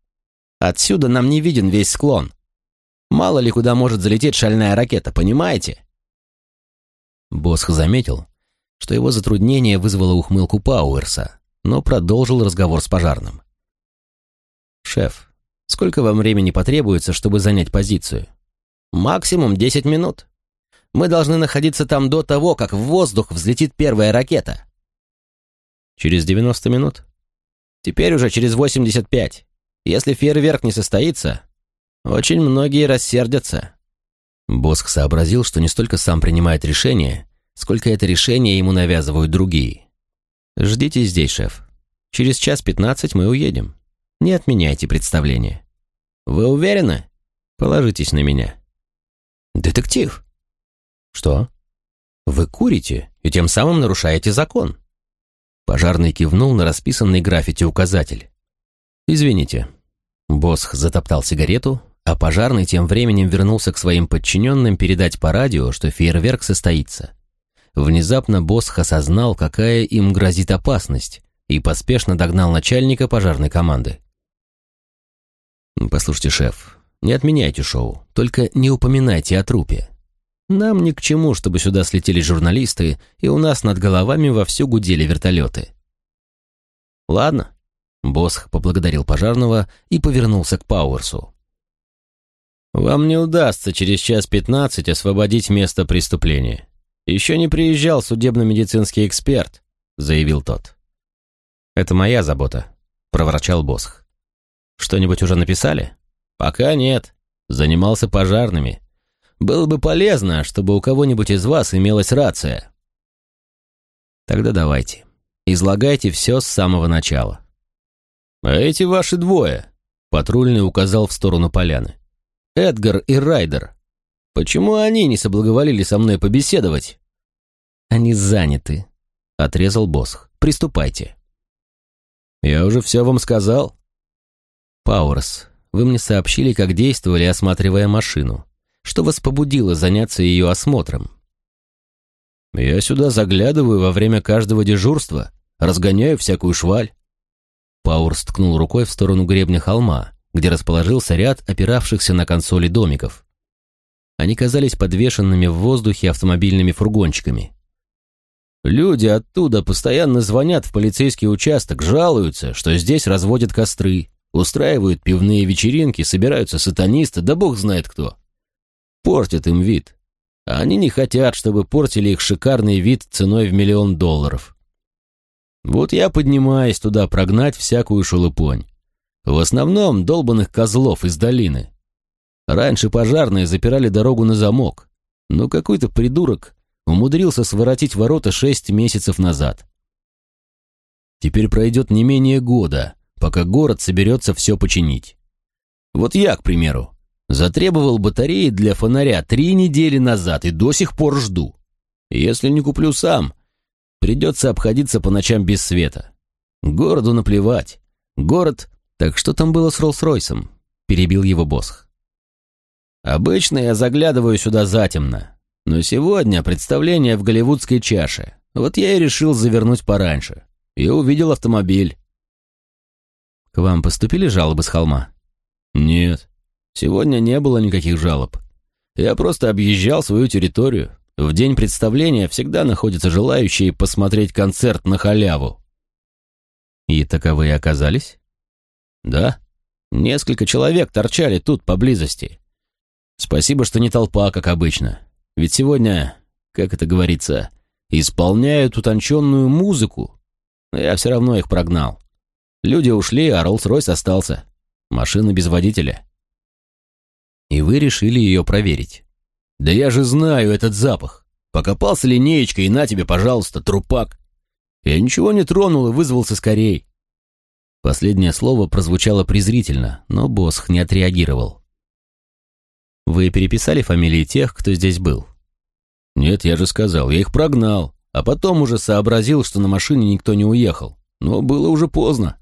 Отсюда нам не виден весь склон. Мало ли куда может залететь шальная ракета, понимаете? Босх заметил, что его затруднение вызвало ухмылку Пауэрса, но продолжил разговор с пожарным. «Шеф, сколько вам времени потребуется, чтобы занять позицию?» «Максимум 10 минут. Мы должны находиться там до того, как в воздух взлетит первая ракета». «Через 90 минут?» «Теперь уже через 85. Если фейерверк не состоится, очень многие рассердятся». Боск сообразил, что не столько сам принимает решение, сколько это решение ему навязывают другие. «Ждите здесь, шеф. Через час пятнадцать мы уедем. Не отменяйте представление». «Вы уверены?» «Положитесь на меня». «Детектив». «Что?» «Вы курите и тем самым нарушаете закон». Пожарный кивнул на расписанный граффити указатель. «Извините». Босх затоптал сигарету, а пожарный тем временем вернулся к своим подчиненным передать по радио, что фейерверк состоится. Внезапно Босх осознал, какая им грозит опасность, и поспешно догнал начальника пожарной команды. «Послушайте, шеф, не отменяйте шоу, только не упоминайте о трупе. Нам ни к чему, чтобы сюда слетели журналисты, и у нас над головами вовсю гудели вертолеты». «Ладно», — Босх поблагодарил пожарного и повернулся к Пауэрсу. «Вам не удастся через час пятнадцать освободить место преступления. «Еще не приезжал судебно-медицинский эксперт», — заявил тот. «Это моя забота», — проворчал Босх. «Что-нибудь уже написали?» «Пока нет. Занимался пожарными. Было бы полезно, чтобы у кого-нибудь из вас имелась рация». «Тогда давайте. Излагайте все с самого начала». «А эти ваши двое», — патрульный указал в сторону поляны. «Эдгар и Райдер. Почему они не соблаговолили со мной побеседовать?» «Они заняты», — отрезал Босх. Приступайте». «Я уже все вам сказал». «Пауэрс, вы мне сообщили, как действовали, осматривая машину. Что вас побудило заняться ее осмотром?» «Я сюда заглядываю во время каждого дежурства, разгоняю всякую шваль». Пауэрс ткнул рукой в сторону гребня холма, где расположился ряд опиравшихся на консоли домиков. Они казались подвешенными в воздухе автомобильными фургончиками. Люди оттуда постоянно звонят в полицейский участок, жалуются, что здесь разводят костры, устраивают пивные вечеринки, собираются сатанисты, да бог знает кто. Портят им вид. А они не хотят, чтобы портили их шикарный вид ценой в миллион долларов. Вот я поднимаюсь туда прогнать всякую шелупонь. В основном долбанных козлов из долины. Раньше пожарные запирали дорогу на замок, но какой-то придурок умудрился своротить ворота шесть месяцев назад. Теперь пройдет не менее года, пока город соберется все починить. Вот я, к примеру, затребовал батареи для фонаря три недели назад и до сих пор жду. Если не куплю сам, придется обходиться по ночам без света. Городу наплевать. Город... Так что там было с Роллс-Ройсом? Перебил его Босх. Обычно я заглядываю сюда затемно, но сегодня представление в голливудской чаше. Вот я и решил завернуть пораньше. И увидел автомобиль. К вам поступили жалобы с холма? Нет. Сегодня не было никаких жалоб. Я просто объезжал свою территорию. В день представления всегда находятся желающие посмотреть концерт на халяву. И таковые оказались? Да. Несколько человек торчали тут поблизости. Спасибо, что не толпа, как обычно. Ведь сегодня, как это говорится, исполняют утонченную музыку. Но я все равно их прогнал. Люди ушли, а Роллс-Ройс остался. Машина без водителя. И вы решили ее проверить. Да я же знаю этот запах. Покопался линеечкой, и на тебе, пожалуйста, трупак. Я ничего не тронул и вызвался скорей. Последнее слово прозвучало презрительно, но Босх не отреагировал. Вы переписали фамилии тех, кто здесь был? Нет, я же сказал, я их прогнал, а потом уже сообразил, что на машине никто не уехал. Но было уже поздно.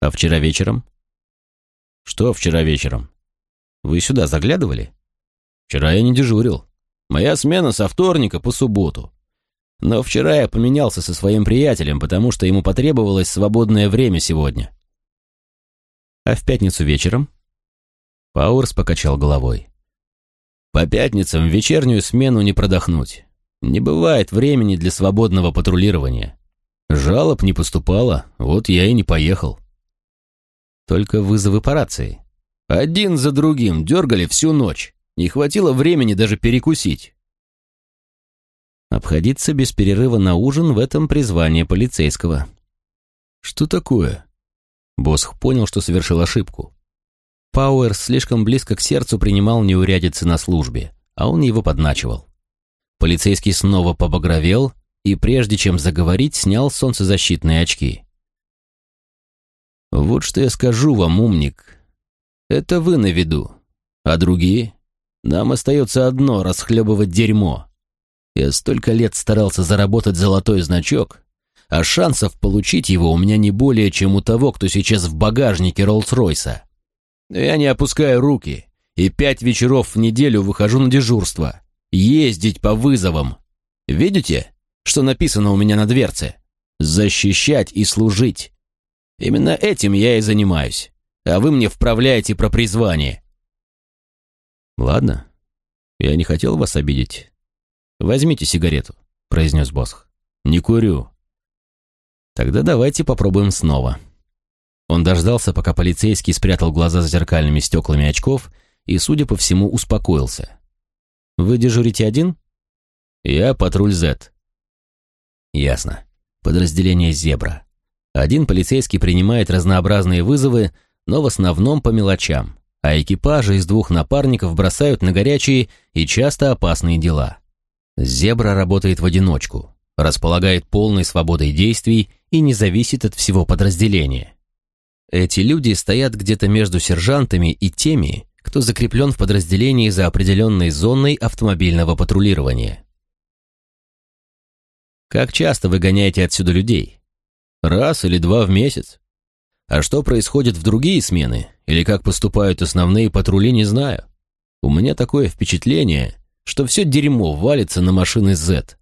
А вчера вечером? Что вчера вечером? Вы сюда заглядывали? Вчера я не дежурил. Моя смена со вторника по субботу. Но вчера я поменялся со своим приятелем, потому что ему потребовалось свободное время сегодня. А в пятницу вечером? Пауэрс покачал головой. «По пятницам в вечернюю смену не продохнуть. Не бывает времени для свободного патрулирования. Жалоб не поступало, вот я и не поехал». «Только вызовы по рации?» «Один за другим дергали всю ночь. Не хватило времени даже перекусить». Обходиться без перерыва на ужин в этом призвание полицейского. «Что такое?» Босх понял, что совершил ошибку. Пауэр слишком близко к сердцу принимал неурядицы на службе, а он его подначивал. Полицейский снова побагровел и, прежде чем заговорить, снял солнцезащитные очки. «Вот что я скажу вам, умник. Это вы на виду, а другие? Нам остается одно — расхлебывать дерьмо. Я столько лет старался заработать золотой значок, а шансов получить его у меня не более, чем у того, кто сейчас в багажнике Роллс-Ройса. Но я не опускаю руки, и пять вечеров в неделю выхожу на дежурство. Ездить по вызовам. Видите, что написано у меня на дверце? Защищать и служить. Именно этим я и занимаюсь. А вы мне вправляете про призвание. Ладно, я не хотел вас обидеть. Возьмите сигарету, произнес Босх. Не курю. Тогда давайте попробуем снова. Он дождался, пока полицейский спрятал глаза за зеркальными стеклами очков и, судя по всему, успокоился. «Вы дежурите один?» «Я патруль Z». «Ясно. Подразделение «Зебра». Один полицейский принимает разнообразные вызовы, но в основном по мелочам, а экипажи из двух напарников бросают на горячие и часто опасные дела. «Зебра» работает в одиночку, располагает полной свободой действий и не зависит от всего подразделения. Эти люди стоят где-то между сержантами и теми, кто закреплен в подразделении за определенной зоной автомобильного патрулирования. Как часто вы гоняете отсюда людей? Раз или два в месяц? А что происходит в другие смены, или как поступают основные патрули, не знаю. У меня такое впечатление, что все дерьмо валится на машины Z.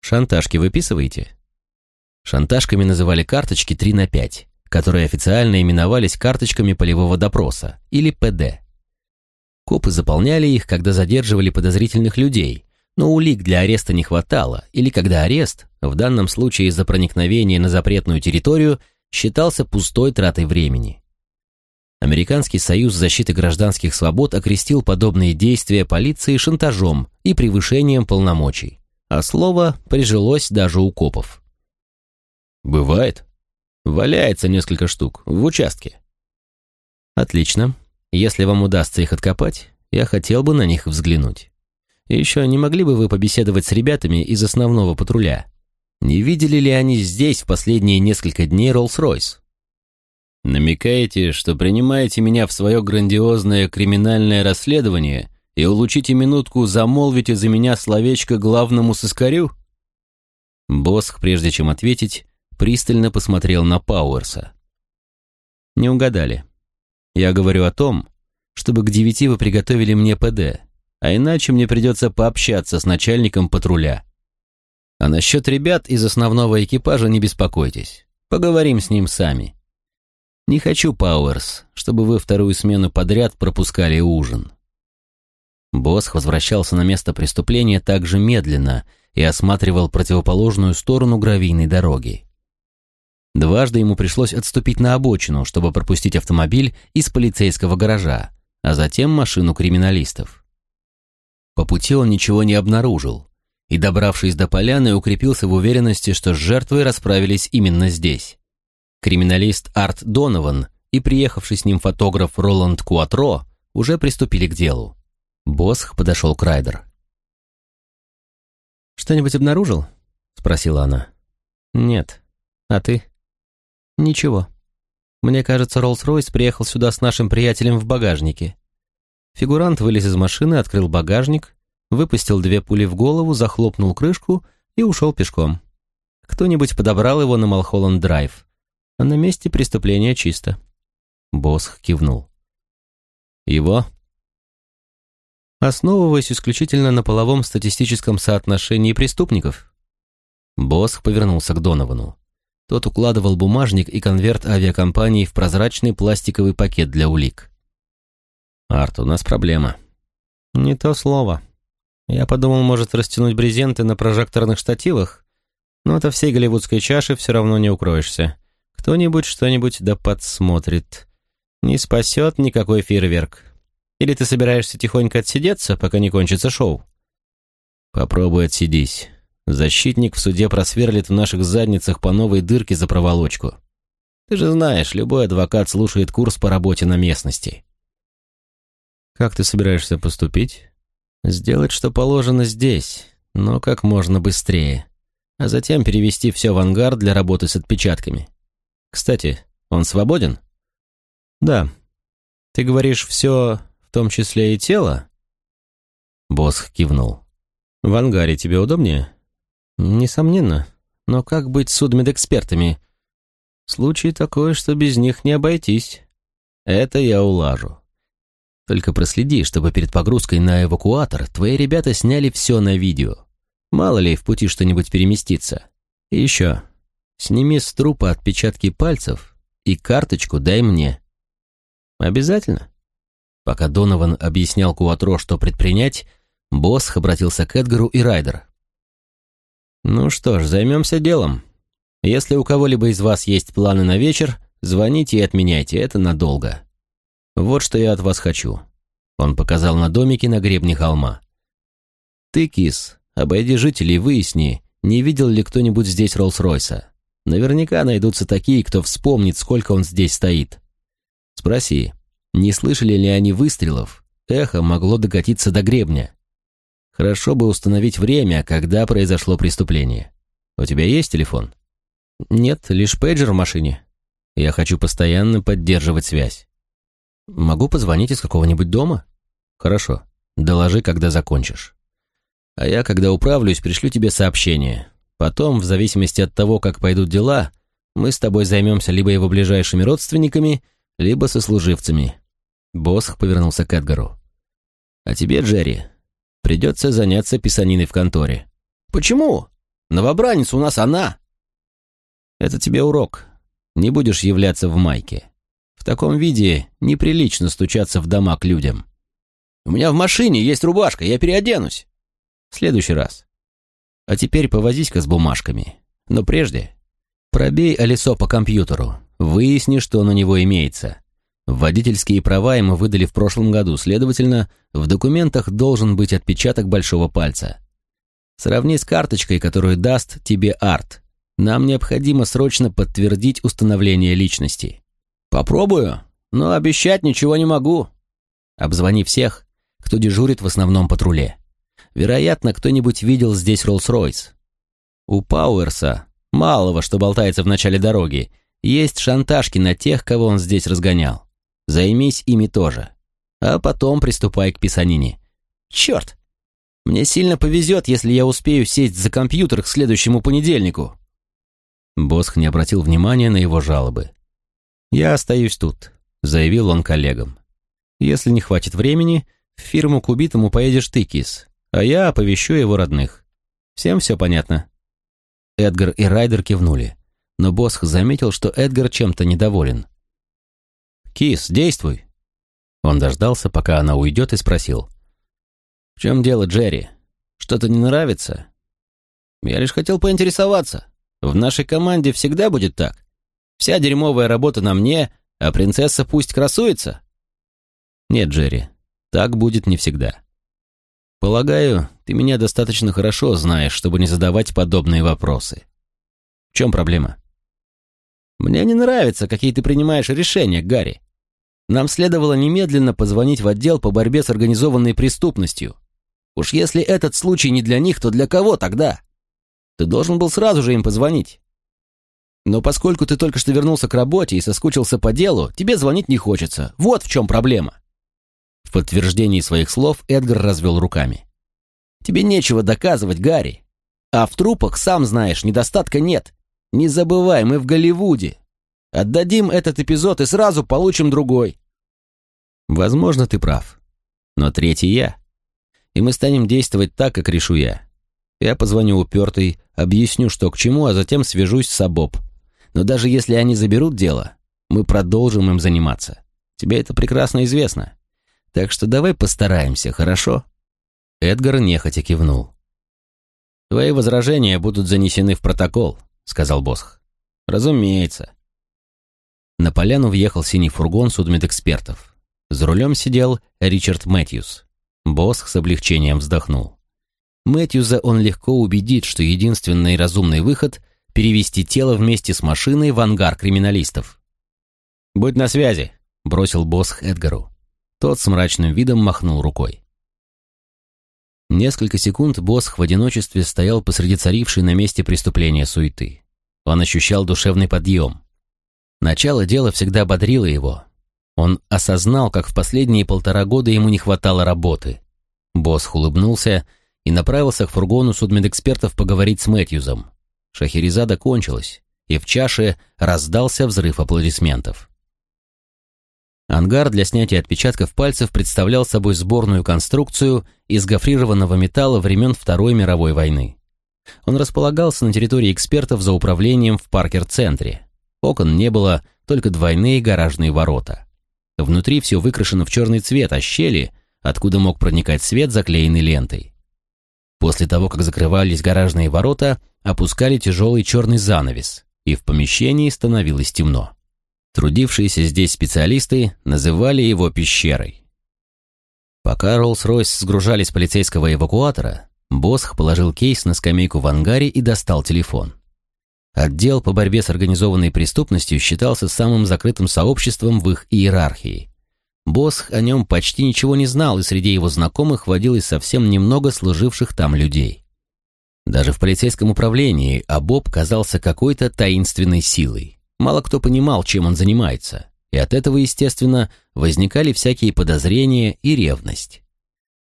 Шантажки выписываете? Шантажками называли карточки 3 на 5, которые официально именовались карточками полевого допроса, или ПД. Копы заполняли их, когда задерживали подозрительных людей, но улик для ареста не хватало, или когда арест, в данном случае из-за проникновения на запретную территорию, считался пустой тратой времени. Американский союз защиты гражданских свобод окрестил подобные действия полиции шантажом и превышением полномочий, а слово прижилось даже у копов. «Бывает. Валяется несколько штук в участке». «Отлично. Если вам удастся их откопать, я хотел бы на них взглянуть. Еще не могли бы вы побеседовать с ребятами из основного патруля? Не видели ли они здесь в последние несколько дней Роллс-Ройс?» «Намекаете, что принимаете меня в свое грандиозное криминальное расследование и улучите минутку замолвите за меня словечко главному сыскарю?» Босх, прежде чем ответить, пристально посмотрел на Пауэрса. «Не угадали. Я говорю о том, чтобы к девяти вы приготовили мне ПД, а иначе мне придется пообщаться с начальником патруля. А насчет ребят из основного экипажа не беспокойтесь. Поговорим с ним сами. Не хочу, Пауэрс, чтобы вы вторую смену подряд пропускали ужин». Босх возвращался на место преступления так же медленно и осматривал противоположную сторону гравийной дороги. Дважды ему пришлось отступить на обочину, чтобы пропустить автомобиль из полицейского гаража, а затем машину криминалистов. По пути он ничего не обнаружил, и, добравшись до поляны, укрепился в уверенности, что с жертвой расправились именно здесь. Криминалист Арт Донован и приехавший с ним фотограф Роланд Куатро уже приступили к делу. Босх подошел к Райдер. «Что-нибудь обнаружил?» — спросила она. «Нет. А ты?» «Ничего. Мне кажется, Роллс-Ройс приехал сюда с нашим приятелем в багажнике. Фигурант вылез из машины, открыл багажник, выпустил две пули в голову, захлопнул крышку и ушел пешком. Кто-нибудь подобрал его на Малхолланд-драйв, на месте преступления чисто». Босх кивнул. «Его?» Основываясь исключительно на половом статистическом соотношении преступников. Босх повернулся к Доновану. Тот укладывал бумажник и конверт авиакомпании в прозрачный пластиковый пакет для улик. «Арт, у нас проблема». «Не то слово. Я подумал, может, растянуть брезенты на прожекторных штативах, но от всей голливудской чаши все равно не укроешься. Кто-нибудь что-нибудь да подсмотрит. Не спасет никакой фейерверк. Или ты собираешься тихонько отсидеться, пока не кончится шоу?» «Попробуй отсидись. Защитник в суде просверлит в наших задницах по новой дырке за проволочку. Ты же знаешь, любой адвокат слушает курс по работе на местности. Как ты собираешься поступить? Сделать, что положено здесь, но как можно быстрее. А затем перевести все в ангар для работы с отпечатками. Кстати, он свободен? Да. Ты говоришь все, в том числе и тело? Босх кивнул. В ангаре тебе удобнее? Несомненно. Но как быть судмедэкспертами? Случай такой, что без них не обойтись. Это я улажу. Только проследи, чтобы перед погрузкой на эвакуатор твои ребята сняли все на видео. Мало ли в пути что-нибудь переместится. И еще, сними с трупа отпечатки пальцев и карточку дай мне. Обязательно? Пока Донован объяснял Куатро, что предпринять, босс обратился к Эдгару и Райдер. «Ну что ж, займемся делом. Если у кого-либо из вас есть планы на вечер, звоните и отменяйте, это надолго. Вот что я от вас хочу». Он показал на домике на гребне холма. «Ты, кис, обойди жителей и выясни, не видел ли кто-нибудь здесь Роллс-Ройса. Наверняка найдутся такие, кто вспомнит, сколько он здесь стоит. Спроси, не слышали ли они выстрелов? Эхо могло докатиться до гребня. Хорошо бы установить время, когда произошло преступление. У тебя есть телефон? Нет, лишь пейджер в машине. Я хочу постоянно поддерживать связь. Могу позвонить из какого-нибудь дома? Хорошо. Доложи, когда закончишь. А я, когда управлюсь, пришлю тебе сообщение. Потом, в зависимости от того, как пойдут дела, мы с тобой займемся либо его ближайшими родственниками, либо сослуживцами». Босх повернулся к Эдгару. «А тебе, Джерри, придется заняться писаниной в конторе». «Почему? Новобранец у нас она!» «Это тебе урок. Не будешь являться в майке. В таком виде неприлично стучаться в дома к людям». «У меня в машине есть рубашка, я переоденусь». «В следующий раз. А теперь повозись-ка с бумажками. Но прежде пробей Алисо по компьютеру, выясни, что на него имеется». Водительские права ему выдали в прошлом году, следовательно, в документах должен быть отпечаток большого пальца. Сравни с карточкой, которую даст тебе Арт. Нам необходимо срочно подтвердить установление личности. Попробую, но обещать ничего не могу. Обзвони всех, кто дежурит в основном патруле. Вероятно, кто-нибудь видел здесь Роллс-Ройс. У Пауэрса, малого, что болтается в начале дороги, есть шантажки на тех, кого он здесь разгонял. Займись ими тоже. А потом приступай к писанине. Черт! Мне сильно повезет, если я успею сесть за компьютер к следующему понедельнику. Босх не обратил внимания на его жалобы. «Я остаюсь тут», — заявил он коллегам. «Если не хватит времени, в фирму к убитому поедешь ты, Кис, а я оповещу его родных. Всем все понятно?» Эдгар и Райдер кивнули, но Босх заметил, что Эдгар чем-то недоволен. «Кис, действуй!» Он дождался, пока она уйдет, и спросил. «В чем дело, Джерри? Что-то не нравится?» «Я лишь хотел поинтересоваться. В нашей команде всегда будет так. Вся дерьмовая работа на мне, а принцесса пусть красуется?» «Нет, Джерри, так будет не всегда. Полагаю, ты меня достаточно хорошо знаешь, чтобы не задавать подобные вопросы. В чем проблема?» «Мне не нравится, какие ты принимаешь решения, Гарри. Нам следовало немедленно позвонить в отдел по борьбе с организованной преступностью. Уж если этот случай не для них, то для кого тогда? Ты должен был сразу же им позвонить. Но поскольку ты только что вернулся к работе и соскучился по делу, тебе звонить не хочется. Вот в чем проблема. В подтверждении своих слов Эдгар развел руками. Тебе нечего доказывать, Гарри. А в трупах, сам знаешь, недостатка нет. Не забывай, мы в Голливуде. Отдадим этот эпизод и сразу получим другой. Возможно, ты прав. Но третий я. И мы станем действовать так, как решу я. Я позвоню упертый, объясню, что к чему, а затем свяжусь с Абоб. Но даже если они заберут дело, мы продолжим им заниматься. Тебе это прекрасно известно. Так что давай постараемся, хорошо?» Эдгар нехотя кивнул. «Твои возражения будут занесены в протокол», — сказал Босх. «Разумеется. На поляну въехал синий фургон судмедэкспертов. За рулем сидел Ричард Мэтьюс. Босх с облегчением вздохнул. Мэтьюза он легко убедит, что единственный разумный выход — перевести тело вместе с машиной в ангар криминалистов. «Будь на связи», — бросил Босх Эдгару. Тот с мрачным видом махнул рукой. Несколько секунд Босх в одиночестве стоял посреди царившей на месте преступления суеты. Он ощущал душевный подъем. Начало дела всегда бодрило его. Он осознал, как в последние полтора года ему не хватало работы. Босс улыбнулся и направился к фургону судмедэкспертов поговорить с Мэтьюзом. Шахерезада кончилась, и в чаше раздался взрыв аплодисментов. Ангар для снятия отпечатков пальцев представлял собой сборную конструкцию из гофрированного металла времен Второй мировой войны. Он располагался на территории экспертов за управлением в Паркер-центре. Окон не было, только двойные гаражные ворота. Внутри все выкрашено в черный цвет, а щели, откуда мог проникать свет, заклеены лентой. После того, как закрывались гаражные ворота, опускали тяжелый черный занавес, и в помещении становилось темно. Трудившиеся здесь специалисты называли его пещерой. Пока Роллс-Ройс сгружали с полицейского эвакуатора, Босх положил кейс на скамейку в ангаре и достал телефон. Отдел по борьбе с организованной преступностью считался самым закрытым сообществом в их иерархии. Босх о нем почти ничего не знал, и среди его знакомых водилось совсем немного служивших там людей. Даже в полицейском управлении Абоб казался какой-то таинственной силой. Мало кто понимал, чем он занимается, и от этого, естественно, возникали всякие подозрения и ревность.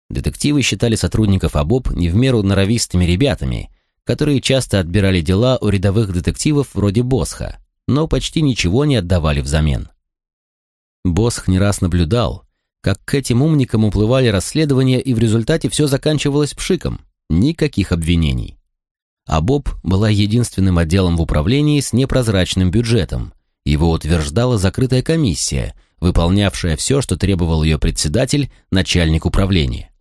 Детективы считали сотрудников ОБОП не в меру норовистыми ребятами, которые часто отбирали дела у рядовых детективов вроде Босха, но почти ничего не отдавали взамен. Босх не раз наблюдал, как к этим умникам уплывали расследования, и в результате все заканчивалось пшиком, никаких обвинений. А Боб была единственным отделом в управлении с непрозрачным бюджетом. Его утверждала закрытая комиссия, выполнявшая все, что требовал ее председатель, начальник управления.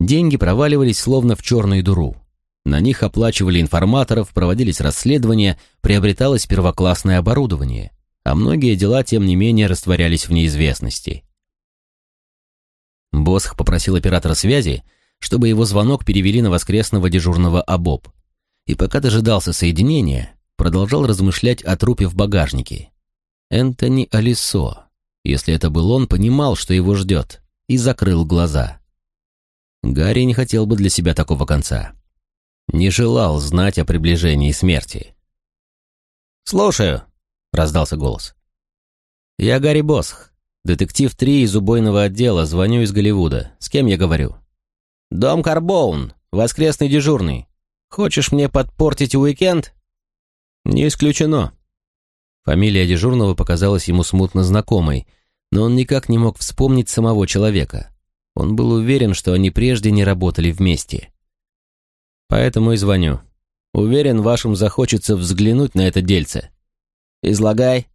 Деньги проваливались словно в черную дуру. На них оплачивали информаторов, проводились расследования, приобреталось первоклассное оборудование, а многие дела, тем не менее, растворялись в неизвестности. Босх попросил оператора связи, чтобы его звонок перевели на воскресного дежурного АБОП. И пока дожидался соединения, продолжал размышлять о трупе в багажнике. Энтони Алисо, если это был он, понимал, что его ждет, и закрыл глаза. Гарри не хотел бы для себя такого конца. Не желал знать о приближении смерти. «Слушаю», — раздался голос. «Я Гарри Босх, детектив 3 из убойного отдела, звоню из Голливуда. С кем я говорю?» «Дом Карбоун, воскресный дежурный. Хочешь мне подпортить уикенд?» «Не исключено». Фамилия дежурного показалась ему смутно знакомой, но он никак не мог вспомнить самого человека. Он был уверен, что они прежде не работали вместе. «Поэтому и звоню. Уверен, вашим захочется взглянуть на это дельце. Излагай».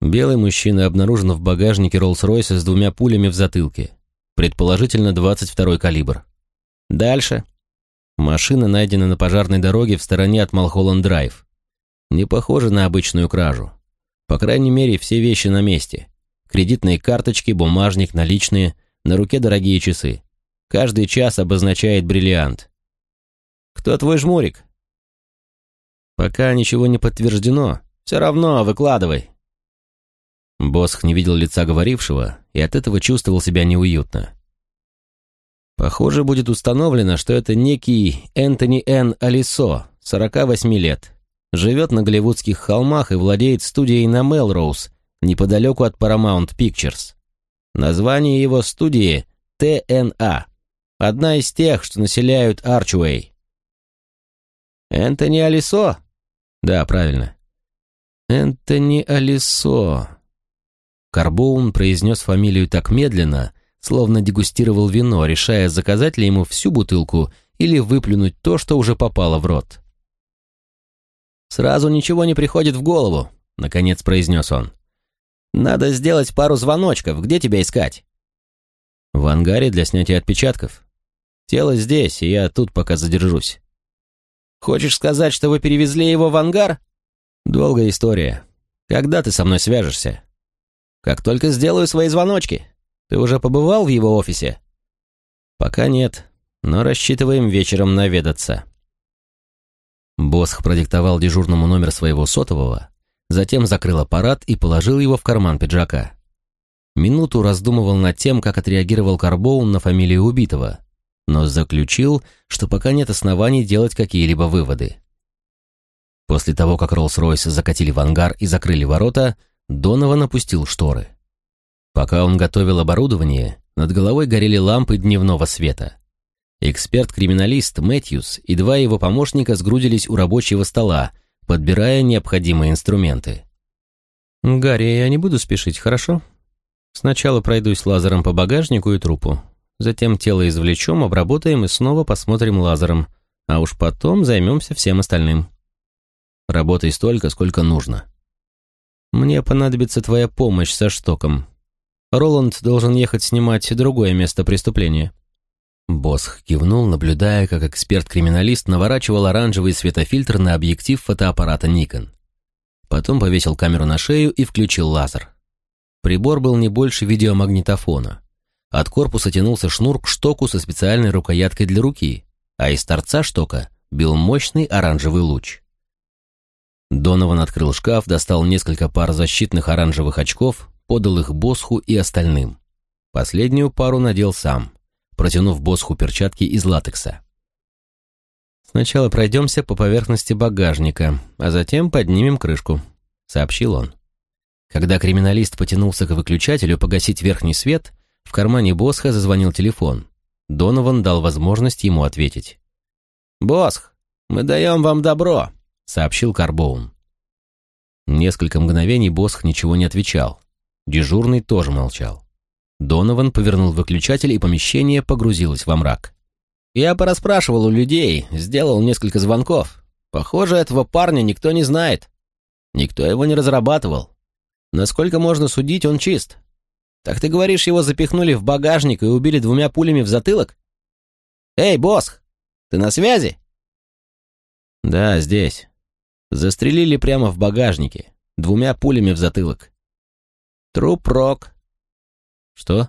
Белый мужчина обнаружен в багажнике Роллс-Ройса с двумя пулями в затылке предположительно 22-й калибр. Дальше. Машина найдена на пожарной дороге в стороне от Малхолланд-Драйв. Не похоже на обычную кражу. По крайней мере, все вещи на месте. Кредитные карточки, бумажник, наличные, на руке дорогие часы. Каждый час обозначает бриллиант. «Кто твой жмурик?» «Пока ничего не подтверждено. Все равно, выкладывай». Босх не видел лица говорившего и от этого чувствовал себя неуютно. Похоже, будет установлено, что это некий Энтони Н. Алисо, 48 лет. Живет на Голливудских холмах и владеет студией на Мелроуз, неподалеку от Paramount Pictures. Название его студии – ТНА. Одна из тех, что населяют Арчуэй. «Энтони Алисо?» «Да, правильно». «Энтони Алисо», Карбоун произнес фамилию так медленно, словно дегустировал вино, решая, заказать ли ему всю бутылку или выплюнуть то, что уже попало в рот. «Сразу ничего не приходит в голову», — наконец произнес он. «Надо сделать пару звоночков. Где тебя искать?» «В ангаре для снятия отпечатков. Тело здесь, и я тут пока задержусь». «Хочешь сказать, что вы перевезли его в ангар?» «Долгая история. Когда ты со мной свяжешься?» Как только сделаю свои звоночки. Ты уже побывал в его офисе? Пока нет, но рассчитываем вечером наведаться. Босх продиктовал дежурному номер своего сотового, затем закрыл аппарат и положил его в карман пиджака. Минуту раздумывал над тем, как отреагировал Карбоун на фамилию убитого, но заключил, что пока нет оснований делать какие-либо выводы. После того, как Роллс-Ройс закатили в ангар и закрыли ворота, Донован опустил шторы. Пока он готовил оборудование, над головой горели лампы дневного света. Эксперт-криминалист Мэтьюс и два его помощника сгрудились у рабочего стола, подбирая необходимые инструменты. «Гарри, я не буду спешить, хорошо? Сначала пройдусь лазером по багажнику и трупу. Затем тело извлечем, обработаем и снова посмотрим лазером, а уж потом займемся всем остальным. Работай столько, сколько нужно. Мне понадобится твоя помощь со штоком. Роланд должен ехать снимать другое место преступления». Босх кивнул, наблюдая, как эксперт-криминалист наворачивал оранжевый светофильтр на объектив фотоаппарата Nikon. Потом повесил камеру на шею и включил лазер. Прибор был не больше видеомагнитофона. От корпуса тянулся шнур к штоку со специальной рукояткой для руки, а из торца штока бил мощный оранжевый луч. Донован открыл шкаф, достал несколько пар защитных оранжевых очков, подал их Босху и остальным. Последнюю пару надел сам, протянув Босху перчатки из латекса. «Сначала пройдемся по поверхности багажника, а затем поднимем крышку», — сообщил он. Когда криминалист потянулся к выключателю погасить верхний свет, В кармане Босха зазвонил телефон. Донован дал возможность ему ответить. «Босх, мы даем вам добро», — сообщил Карбоун. Несколько мгновений Босх ничего не отвечал. Дежурный тоже молчал. Донован повернул выключатель, и помещение погрузилось во мрак. «Я порасспрашивал у людей, сделал несколько звонков. Похоже, этого парня никто не знает. Никто его не разрабатывал. Насколько можно судить, он чист. Так ты говоришь, его запихнули в багажник и убили двумя пулями в затылок? Эй, босс, ты на связи? Да, здесь. Застрелили прямо в багажнике, двумя пулями в затылок. Труп-рок. Что?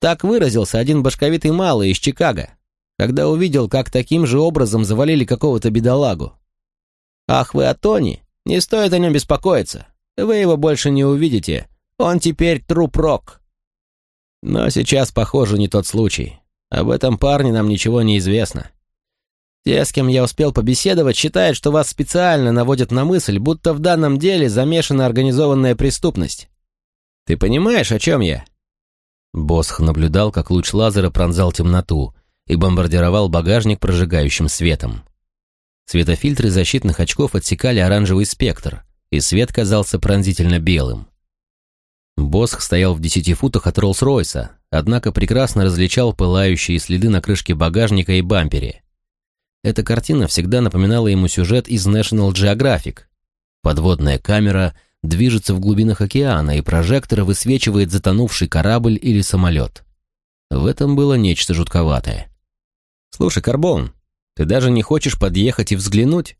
Так выразился один башковитый малый из Чикаго, когда увидел, как таким же образом завалили какого-то бедолагу. Ах вы, Атони, не стоит о нем беспокоиться. Вы его больше не увидите. Он теперь труп-рок. Но сейчас, похоже, не тот случай. Об этом парне нам ничего не известно. Те, с кем я успел побеседовать, считают, что вас специально наводят на мысль, будто в данном деле замешана организованная преступность. Ты понимаешь, о чем я?» Босх наблюдал, как луч лазера пронзал темноту и бомбардировал багажник прожигающим светом. Светофильтры защитных очков отсекали оранжевый спектр, и свет казался пронзительно белым. Босх стоял в десяти футах от Роллс-Ройса, однако прекрасно различал пылающие следы на крышке багажника и бампере. Эта картина всегда напоминала ему сюжет из National Geographic. Подводная камера движется в глубинах океана, и прожектор высвечивает затонувший корабль или самолет. В этом было нечто жутковатое. «Слушай, Карбон, ты даже не хочешь подъехать и взглянуть?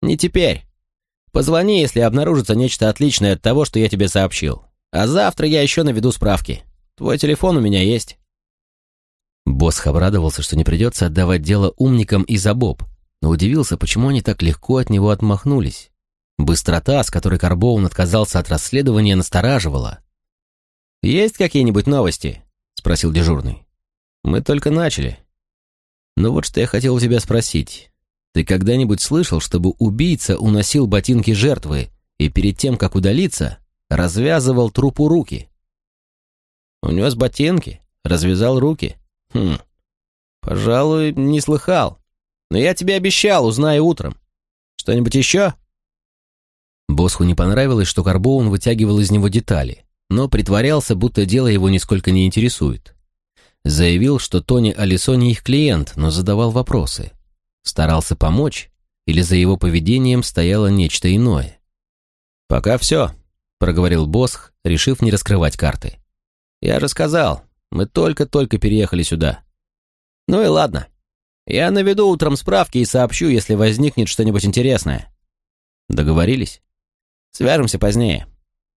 Не теперь. Позвони, если обнаружится нечто отличное от того, что я тебе сообщил. А завтра я еще наведу справки. Твой телефон у меня есть». Босх обрадовался, что не придется отдавать дело умникам и за Боб, но удивился, почему они так легко от него отмахнулись. Быстрота, с которой Карбоун отказался от расследования, настораживала. «Есть какие-нибудь новости?» — спросил дежурный. «Мы только начали. Но вот что я хотел у тебя спросить. Ты когда-нибудь слышал, чтобы убийца уносил ботинки жертвы и перед тем, как удалиться, развязывал трупу руки?» «Унес ботинки, развязал руки. Хм, пожалуй, не слыхал. Но я тебе обещал, узнаю утром. Что-нибудь еще?» Босху не понравилось, что Карбоун вытягивал из него детали, но притворялся, будто дело его нисколько не интересует. Заявил, что Тони Алисони их клиент, но задавал вопросы. Старался помочь, или за его поведением стояло нечто иное. «Пока все», — проговорил Босх, решив не раскрывать карты. «Я же сказал, мы только-только переехали сюда. Ну и ладно. Я наведу утром справки и сообщу, если возникнет что-нибудь интересное. Договорились? Свяжемся позднее.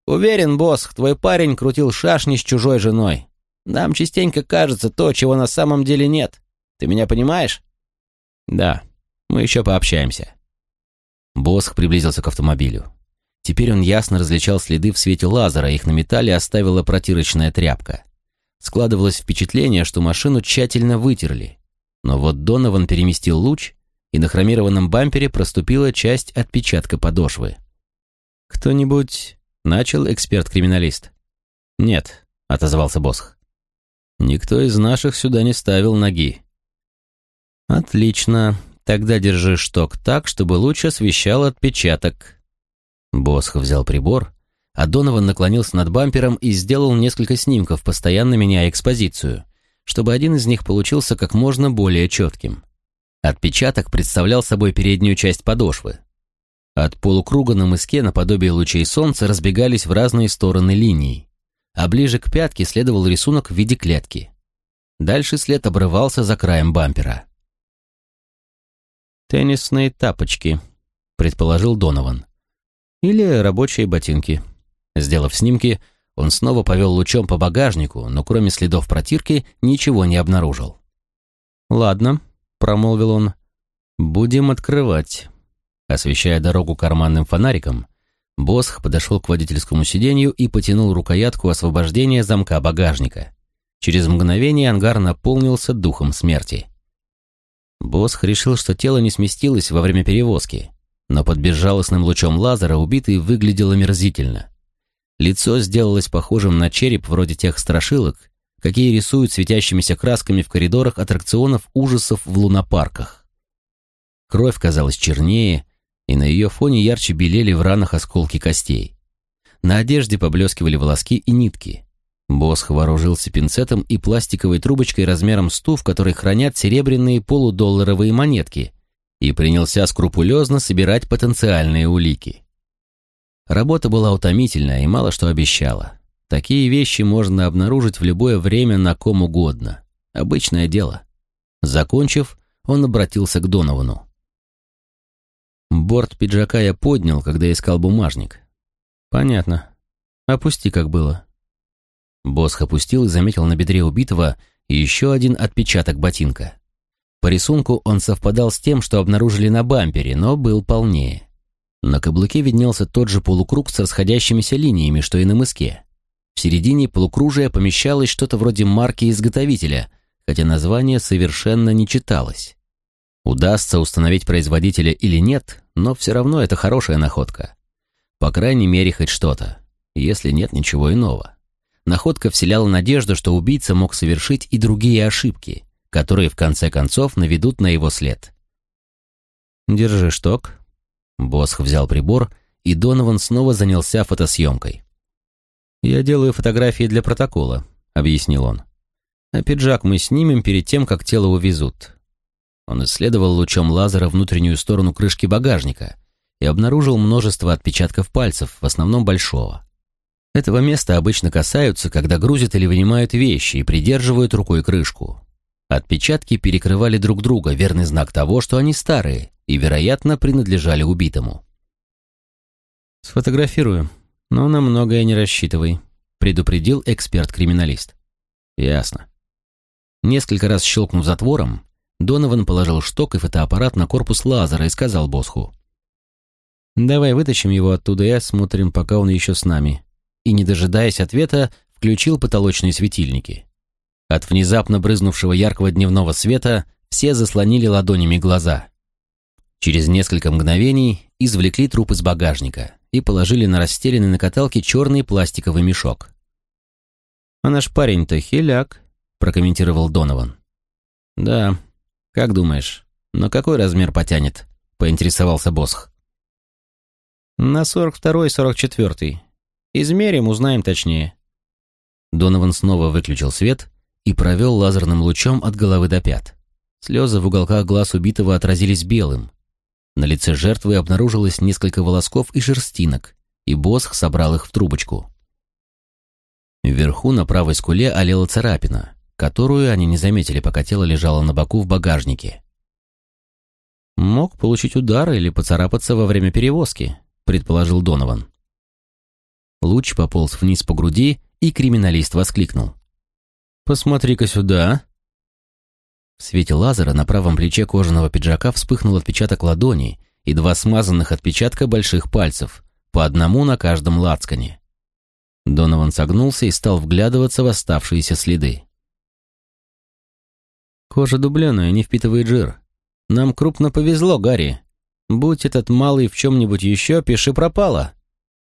Уверен, босс, твой парень крутил шашни с чужой женой. Нам частенько кажется то, чего на самом деле нет. Ты меня понимаешь? Да, мы еще пообщаемся. Босх приблизился к автомобилю. Теперь он ясно различал следы в свете лазера, их на металле оставила протирочная тряпка. Складывалось впечатление, что машину тщательно вытерли. Но вот Донован переместил луч, и на хромированном бампере проступила часть отпечатка подошвы. «Кто-нибудь...» — начал эксперт-криминалист. «Нет», — отозвался Босх. Никто из наших сюда не ставил ноги. Отлично. Тогда держи шток так, чтобы лучше освещал отпечаток. Босх взял прибор, а Донован наклонился над бампером и сделал несколько снимков, постоянно меняя экспозицию, чтобы один из них получился как можно более четким. Отпечаток представлял собой переднюю часть подошвы. От полукруга на мыске наподобие лучей солнца разбегались в разные стороны линии а ближе к пятке следовал рисунок в виде клетки. Дальше след обрывался за краем бампера. «Теннисные тапочки», — предположил Донован. «Или рабочие ботинки». Сделав снимки, он снова повел лучом по багажнику, но кроме следов протирки ничего не обнаружил. «Ладно», — промолвил он, — «будем открывать». Освещая дорогу карманным фонариком, Босх подошел к водительскому сиденью и потянул рукоятку освобождения замка багажника. Через мгновение ангар наполнился духом смерти. Босх решил, что тело не сместилось во время перевозки, но под безжалостным лучом лазера убитый выглядел омерзительно. Лицо сделалось похожим на череп вроде тех страшилок, какие рисуют светящимися красками в коридорах аттракционов ужасов в лунопарках. Кровь казалась чернее, и на ее фоне ярче белели в ранах осколки костей. На одежде поблескивали волоски и нитки. Босх вооружился пинцетом и пластиковой трубочкой размером с ту, в которой хранят серебряные полудолларовые монетки, и принялся скрупулезно собирать потенциальные улики. Работа была утомительная и мало что обещала. Такие вещи можно обнаружить в любое время на ком угодно. Обычное дело. Закончив, он обратился к Доновану. Борт пиджака я поднял, когда искал бумажник. Понятно. Опусти, как было. Босх опустил и заметил на бедре убитого еще один отпечаток ботинка. По рисунку он совпадал с тем, что обнаружили на бампере, но был полнее. На каблуке виднелся тот же полукруг с расходящимися линиями, что и на мыске. В середине полукружия помещалось что-то вроде марки изготовителя, хотя название совершенно не читалось. Удастся установить производителя или нет, но все равно это хорошая находка. По крайней мере, хоть что-то, если нет ничего иного. Находка вселяла надежду, что убийца мог совершить и другие ошибки, которые в конце концов наведут на его след. «Держи шток». Босх взял прибор, и Донован снова занялся фотосъемкой. «Я делаю фотографии для протокола», — объяснил он. «А пиджак мы снимем перед тем, как тело увезут». Он исследовал лучом лазера внутреннюю сторону крышки багажника и обнаружил множество отпечатков пальцев, в основном большого. Этого места обычно касаются, когда грузят или вынимают вещи и придерживают рукой крышку. Отпечатки перекрывали друг друга, верный знак того, что они старые и, вероятно, принадлежали убитому. «Сфотографирую, но на многое не рассчитывай», — предупредил эксперт-криминалист. «Ясно». Несколько раз щелкнув затвором, Донован положил шток и фотоаппарат на корпус лазера и сказал Босху. «Давай вытащим его оттуда и осмотрим, пока он еще с нами». И, не дожидаясь ответа, включил потолочные светильники. От внезапно брызнувшего яркого дневного света все заслонили ладонями глаза. Через несколько мгновений извлекли труп из багажника и положили на расстеленный на каталке черный пластиковый мешок. «А наш парень-то хиляк», — прокомментировал Донован. «Да. Как думаешь, на какой размер потянет?» — поинтересовался Босх. «На сорок второй, сорок четвертый. Измерим, узнаем точнее». Донован снова выключил свет и провел лазерным лучом от головы до пят. Слезы в уголках глаз убитого отразились белым. На лице жертвы обнаружилось несколько волосков и шерстинок, и Босх собрал их в трубочку. Вверху на правой скуле олела царапина, которую они не заметили, пока тело лежало на боку в багажнике. «Мог получить удар или поцарапаться во время перевозки», — предположил Донован. Луч пополз вниз по груди, и криминалист воскликнул. «Посмотри-ка сюда!» В свете лазера на правом плече кожаного пиджака вспыхнул отпечаток ладони и два смазанных отпечатка больших пальцев, по одному на каждом лацкане. Донован согнулся и стал вглядываться в оставшиеся следы. «Кожа дубленая, не впитывает жир. Нам крупно повезло, Гарри. Будь этот малый в чем-нибудь еще, пиши пропало.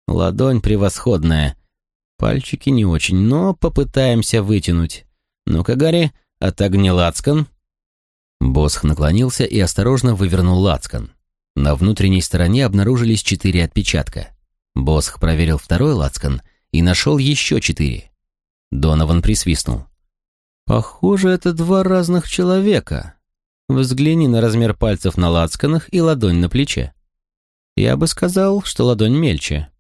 Ладонь превосходная, Пальчики не очень, но попытаемся вытянуть. Ну-ка, Гарри, отогни лацкан. Босх наклонился и осторожно вывернул лацкан. На внутренней стороне обнаружились четыре отпечатка. Босх проверил второй лацкан и нашел еще четыре. Донован присвистнул. «Похоже, это два разных человека. Взгляни на размер пальцев на лацканах и ладонь на плече. Я бы сказал, что ладонь мельче.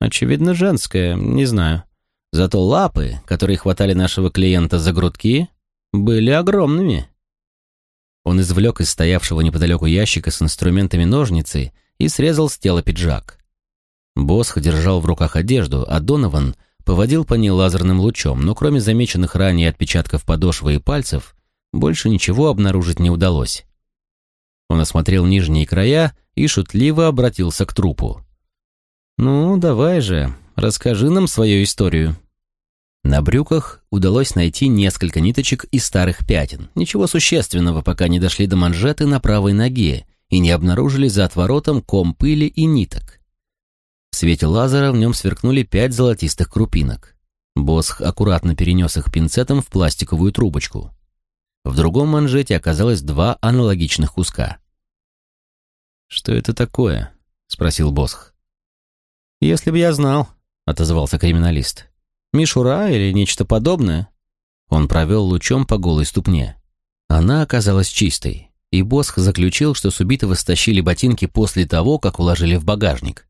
Очевидно, женская, не знаю. Зато лапы, которые хватали нашего клиента за грудки, были огромными. Он извлек из стоявшего неподалеку ящика с инструментами ножницы и срезал с тела пиджак. Босх держал в руках одежду, а Донован поводил по ней лазерным лучом, но кроме замеченных ранее отпечатков подошвы и пальцев, больше ничего обнаружить не удалось. Он осмотрел нижние края и шутливо обратился к трупу. «Ну, давай же, расскажи нам свою историю». На брюках удалось найти несколько ниточек и старых пятен. Ничего существенного, пока не дошли до манжеты на правой ноге и не обнаружили за отворотом ком пыли и ниток. В свете лазера в нем сверкнули пять золотистых крупинок. Босх аккуратно перенес их пинцетом в пластиковую трубочку. В другом манжете оказалось два аналогичных куска. «Что это такое?» — спросил Босх. «Если бы я знал», — отозвался криминалист. «Мишура или нечто подобное?» Он провел лучом по голой ступне. Она оказалась чистой, и Босх заключил, что с убитого стащили ботинки после того, как уложили в багажник.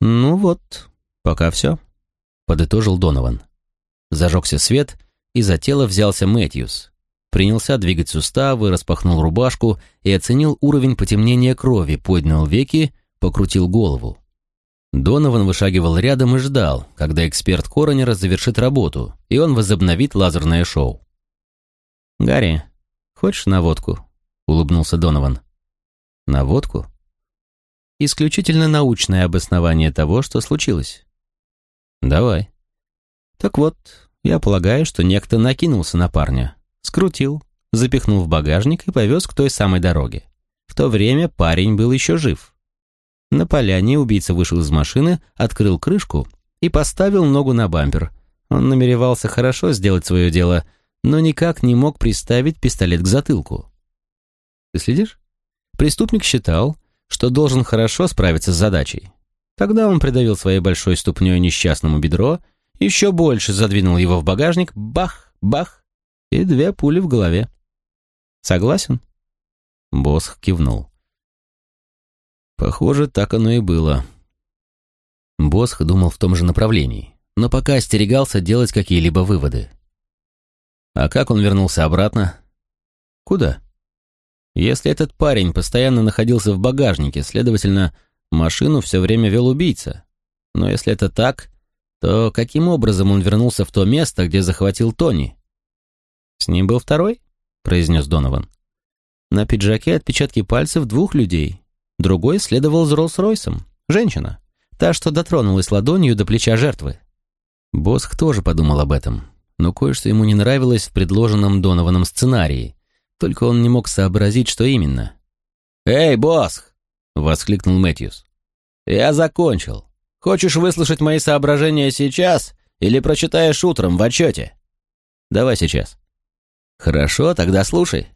«Ну вот, пока все», — подытожил Донован. Зажегся свет, и за тело взялся Мэтьюс. Принялся двигать суставы, распахнул рубашку и оценил уровень потемнения крови, поднял веки, покрутил голову. Донован вышагивал рядом и ждал, когда эксперт Коронера завершит работу, и он возобновит лазерное шоу. «Гарри, хочешь наводку?» — улыбнулся Донован. «Наводку?» «Исключительно научное обоснование того, что случилось». «Давай». «Так вот, я полагаю, что некто накинулся на парня, скрутил, запихнул в багажник и повез к той самой дороге. В то время парень был еще жив». На поляне убийца вышел из машины, открыл крышку и поставил ногу на бампер. Он намеревался хорошо сделать свое дело, но никак не мог приставить пистолет к затылку. Ты следишь? Преступник считал, что должен хорошо справиться с задачей. Тогда он придавил своей большой ступней несчастному бедро, еще больше задвинул его в багажник, бах, бах, и две пули в голове. Согласен? Босх кивнул. Похоже, так оно и было. Босх думал в том же направлении, но пока остерегался делать какие-либо выводы. А как он вернулся обратно? Куда? Если этот парень постоянно находился в багажнике, следовательно, машину все время вел убийца. Но если это так, то каким образом он вернулся в то место, где захватил Тони? «С ним был второй?» — произнес Донован. На пиджаке отпечатки пальцев двух людей. Другой следовал за Роллс-Ройсом. Женщина. Та, что дотронулась ладонью до плеча жертвы. Босх тоже подумал об этом но кое-что ему не нравилось в предложенном Донованом сценарии. Только он не мог сообразить, что именно. «Эй, босс!» — воскликнул Мэтьюс. «Я закончил. Хочешь выслушать мои соображения сейчас или прочитаешь утром в отчете?» «Давай сейчас». «Хорошо, тогда слушай.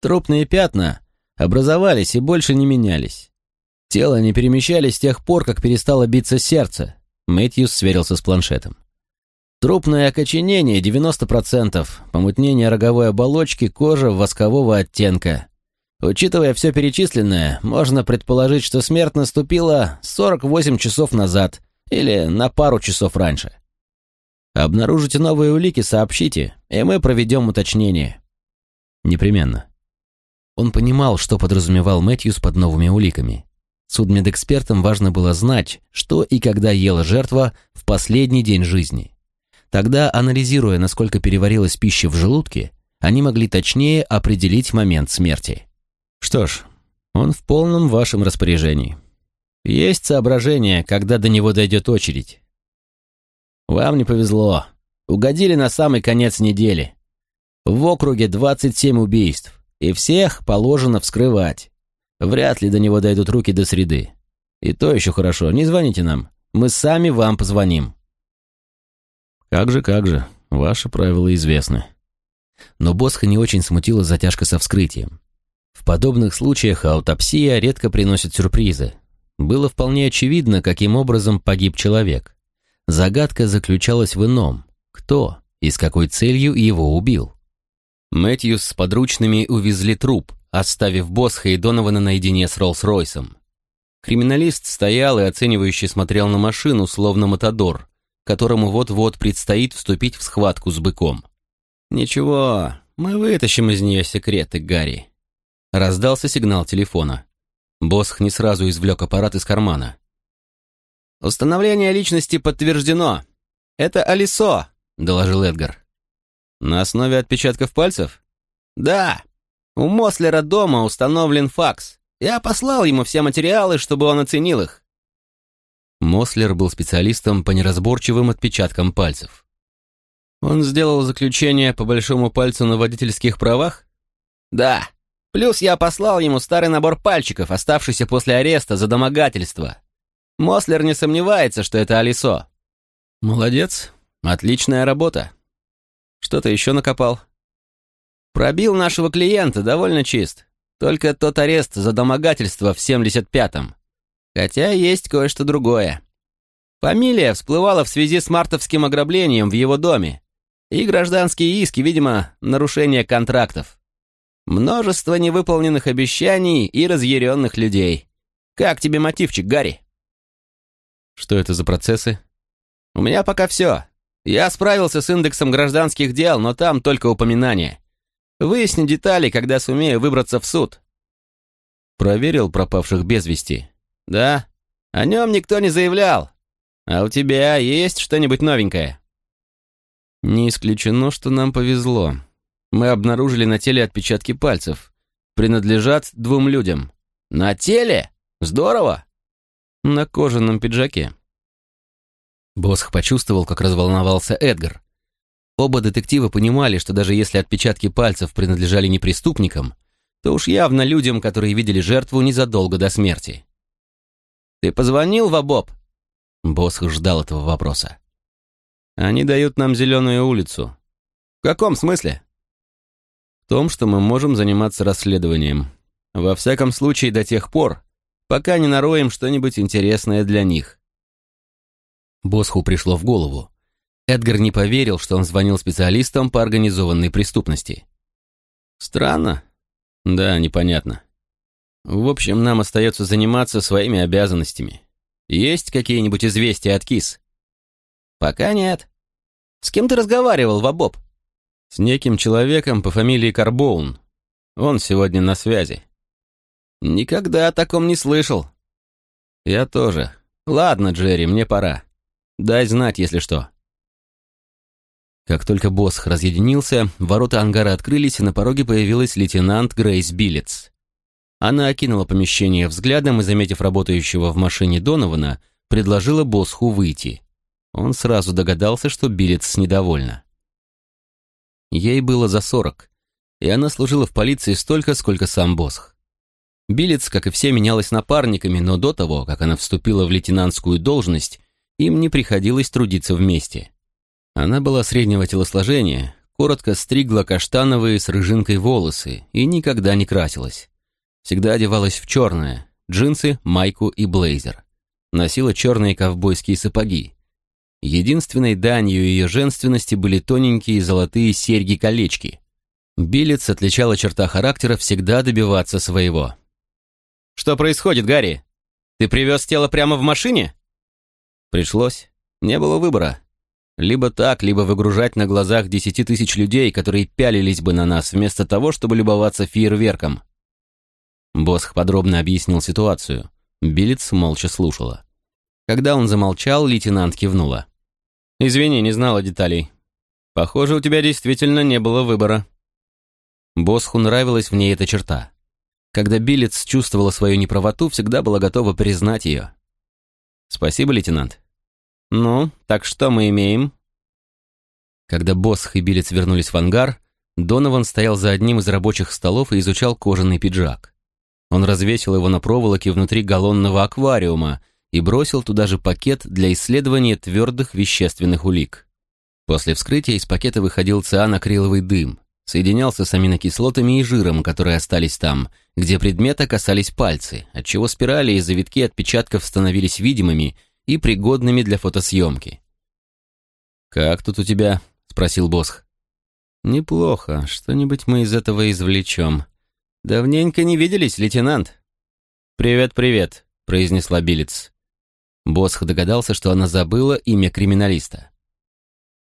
Трупные пятна образовались и больше не менялись. Тело не перемещались с тех пор, как перестало биться сердце». Мэтьюс сверился с планшетом. Трупное окоченение 90%, помутнение роговой оболочки, кожа воскового оттенка. Учитывая все перечисленное, можно предположить, что смерть наступила 48 часов назад или на пару часов раньше. Обнаружите новые улики, сообщите, и мы проведем уточнение. Непременно. Он понимал, что подразумевал Мэтьюс под новыми уликами. Судмедэкспертам важно было знать, что и когда ела жертва в последний день жизни. Тогда, анализируя, насколько переварилась пища в желудке, они могли точнее определить момент смерти. Что ж, он в полном вашем распоряжении. Есть соображение, когда до него дойдет очередь. Вам не повезло. Угодили на самый конец недели. В округе 27 убийств, и всех положено вскрывать. Вряд ли до него дойдут руки до среды. И то еще хорошо, не звоните нам. Мы сами вам позвоним. «Как же, как же, ваши правила известны». Но Босха не очень смутила затяжка со вскрытием. В подобных случаях аутопсия редко приносит сюрпризы. Было вполне очевидно, каким образом погиб человек. Загадка заключалась в ином. Кто и с какой целью его убил? Мэтьюс с подручными увезли труп, оставив Босха и Донована наедине с Роллс-Ройсом. Криминалист стоял и оценивающе смотрел на машину, словно Матадор, которому вот-вот предстоит вступить в схватку с быком. «Ничего, мы вытащим из нее секреты, Гарри». Раздался сигнал телефона. Босх не сразу извлек аппарат из кармана. «Установление личности подтверждено. Это Алисо», — доложил Эдгар. «На основе отпечатков пальцев?» «Да. У Мослера дома установлен факс. Я послал ему все материалы, чтобы он оценил их. Мослер был специалистом по неразборчивым отпечаткам пальцев. Он сделал заключение по большому пальцу на водительских правах? Да. Плюс я послал ему старый набор пальчиков, оставшийся после ареста за домогательство. Мослер не сомневается, что это Алисо. Молодец. Отличная работа. Что-то еще накопал? Пробил нашего клиента, довольно чист. Только тот арест за домогательство в 75-м. Хотя есть кое-что другое. Фамилия всплывала в связи с мартовским ограблением в его доме. И гражданские иски, видимо, нарушение контрактов. Множество невыполненных обещаний и разъяренных людей. Как тебе мотивчик, Гарри? Что это за процессы? У меня пока все. Я справился с индексом гражданских дел, но там только упоминания. Выясню детали, когда сумею выбраться в суд. Проверил пропавших без вести? Да. О нем никто не заявлял. А у тебя есть что-нибудь новенькое? Не исключено, что нам повезло. Мы обнаружили на теле отпечатки пальцев. Принадлежат двум людям. На теле? Здорово. На кожаном пиджаке. Босх почувствовал, как разволновался Эдгар. Оба детектива понимали, что даже если отпечатки пальцев принадлежали не преступникам, то уж явно людям, которые видели жертву незадолго до смерти. «Ты позвонил в Абоб?» Босх ждал этого вопроса. «Они дают нам зеленую улицу». «В каком смысле?» «В том, что мы можем заниматься расследованием. Во всяком случае, до тех пор, пока не нароем что-нибудь интересное для них». Босху пришло в голову. Эдгар не поверил, что он звонил специалистам по организованной преступности. «Странно». «Да, непонятно. В общем, нам остается заниматься своими обязанностями. Есть какие-нибудь известия от КИС?» «Пока нет. С кем ты разговаривал, Вабоб?» «С неким человеком по фамилии Карбоун. Он сегодня на связи». «Никогда о таком не слышал». «Я тоже. Ладно, Джерри, мне пора. Дай знать, если что». Как только Босх разъединился, ворота ангара открылись, и на пороге появилась лейтенант Грейс Биллетс. Она окинула помещение взглядом и, заметив работающего в машине Донована, предложила Босху выйти. Он сразу догадался, что Биллетс недовольна. Ей было за сорок, и она служила в полиции столько, сколько сам Босх. Биллетс, как и все, менялась напарниками, но до того, как она вступила в лейтенантскую должность, им не приходилось трудиться вместе. Она была среднего телосложения, коротко стригла каштановые с рыжинкой волосы и никогда не красилась. Всегда одевалась в черное, джинсы, майку и блейзер. Носила черные ковбойские сапоги. Единственной данью ее женственности были тоненькие золотые серьги-колечки. Билец отличала черта характера всегда добиваться своего. «Что происходит, Гарри? Ты привез тело прямо в машине?» Пришлось. Не было выбора. Либо так, либо выгружать на глазах десяти тысяч людей, которые пялились бы на нас, вместо того, чтобы любоваться фейерверком. Босх подробно объяснил ситуацию. Билец молча слушала. Когда он замолчал, лейтенант кивнула. «Извини, не знала деталей. Похоже, у тебя действительно не было выбора». Босху нравилась в ней эта черта. Когда Билец чувствовала свою неправоту, всегда была готова признать ее. «Спасибо, лейтенант». «Ну, так что мы имеем?» Когда Босх и Билец вернулись в ангар, Донован стоял за одним из рабочих столов и изучал кожаный пиджак. Он развесил его на проволоке внутри галлонного аквариума и бросил туда же пакет для исследования твердых вещественных улик. После вскрытия из пакета выходил цианокриловый дым, соединялся с аминокислотами и жиром, которые остались там, где предмета касались пальцы, отчего спирали и завитки отпечатков становились видимыми и пригодными для фотосъемки. «Как тут у тебя?» — спросил Босх. «Неплохо. Что-нибудь мы из этого извлечем», «Давненько не виделись, лейтенант». «Привет-привет», — произнесла Билец. Босх догадался, что она забыла имя криминалиста.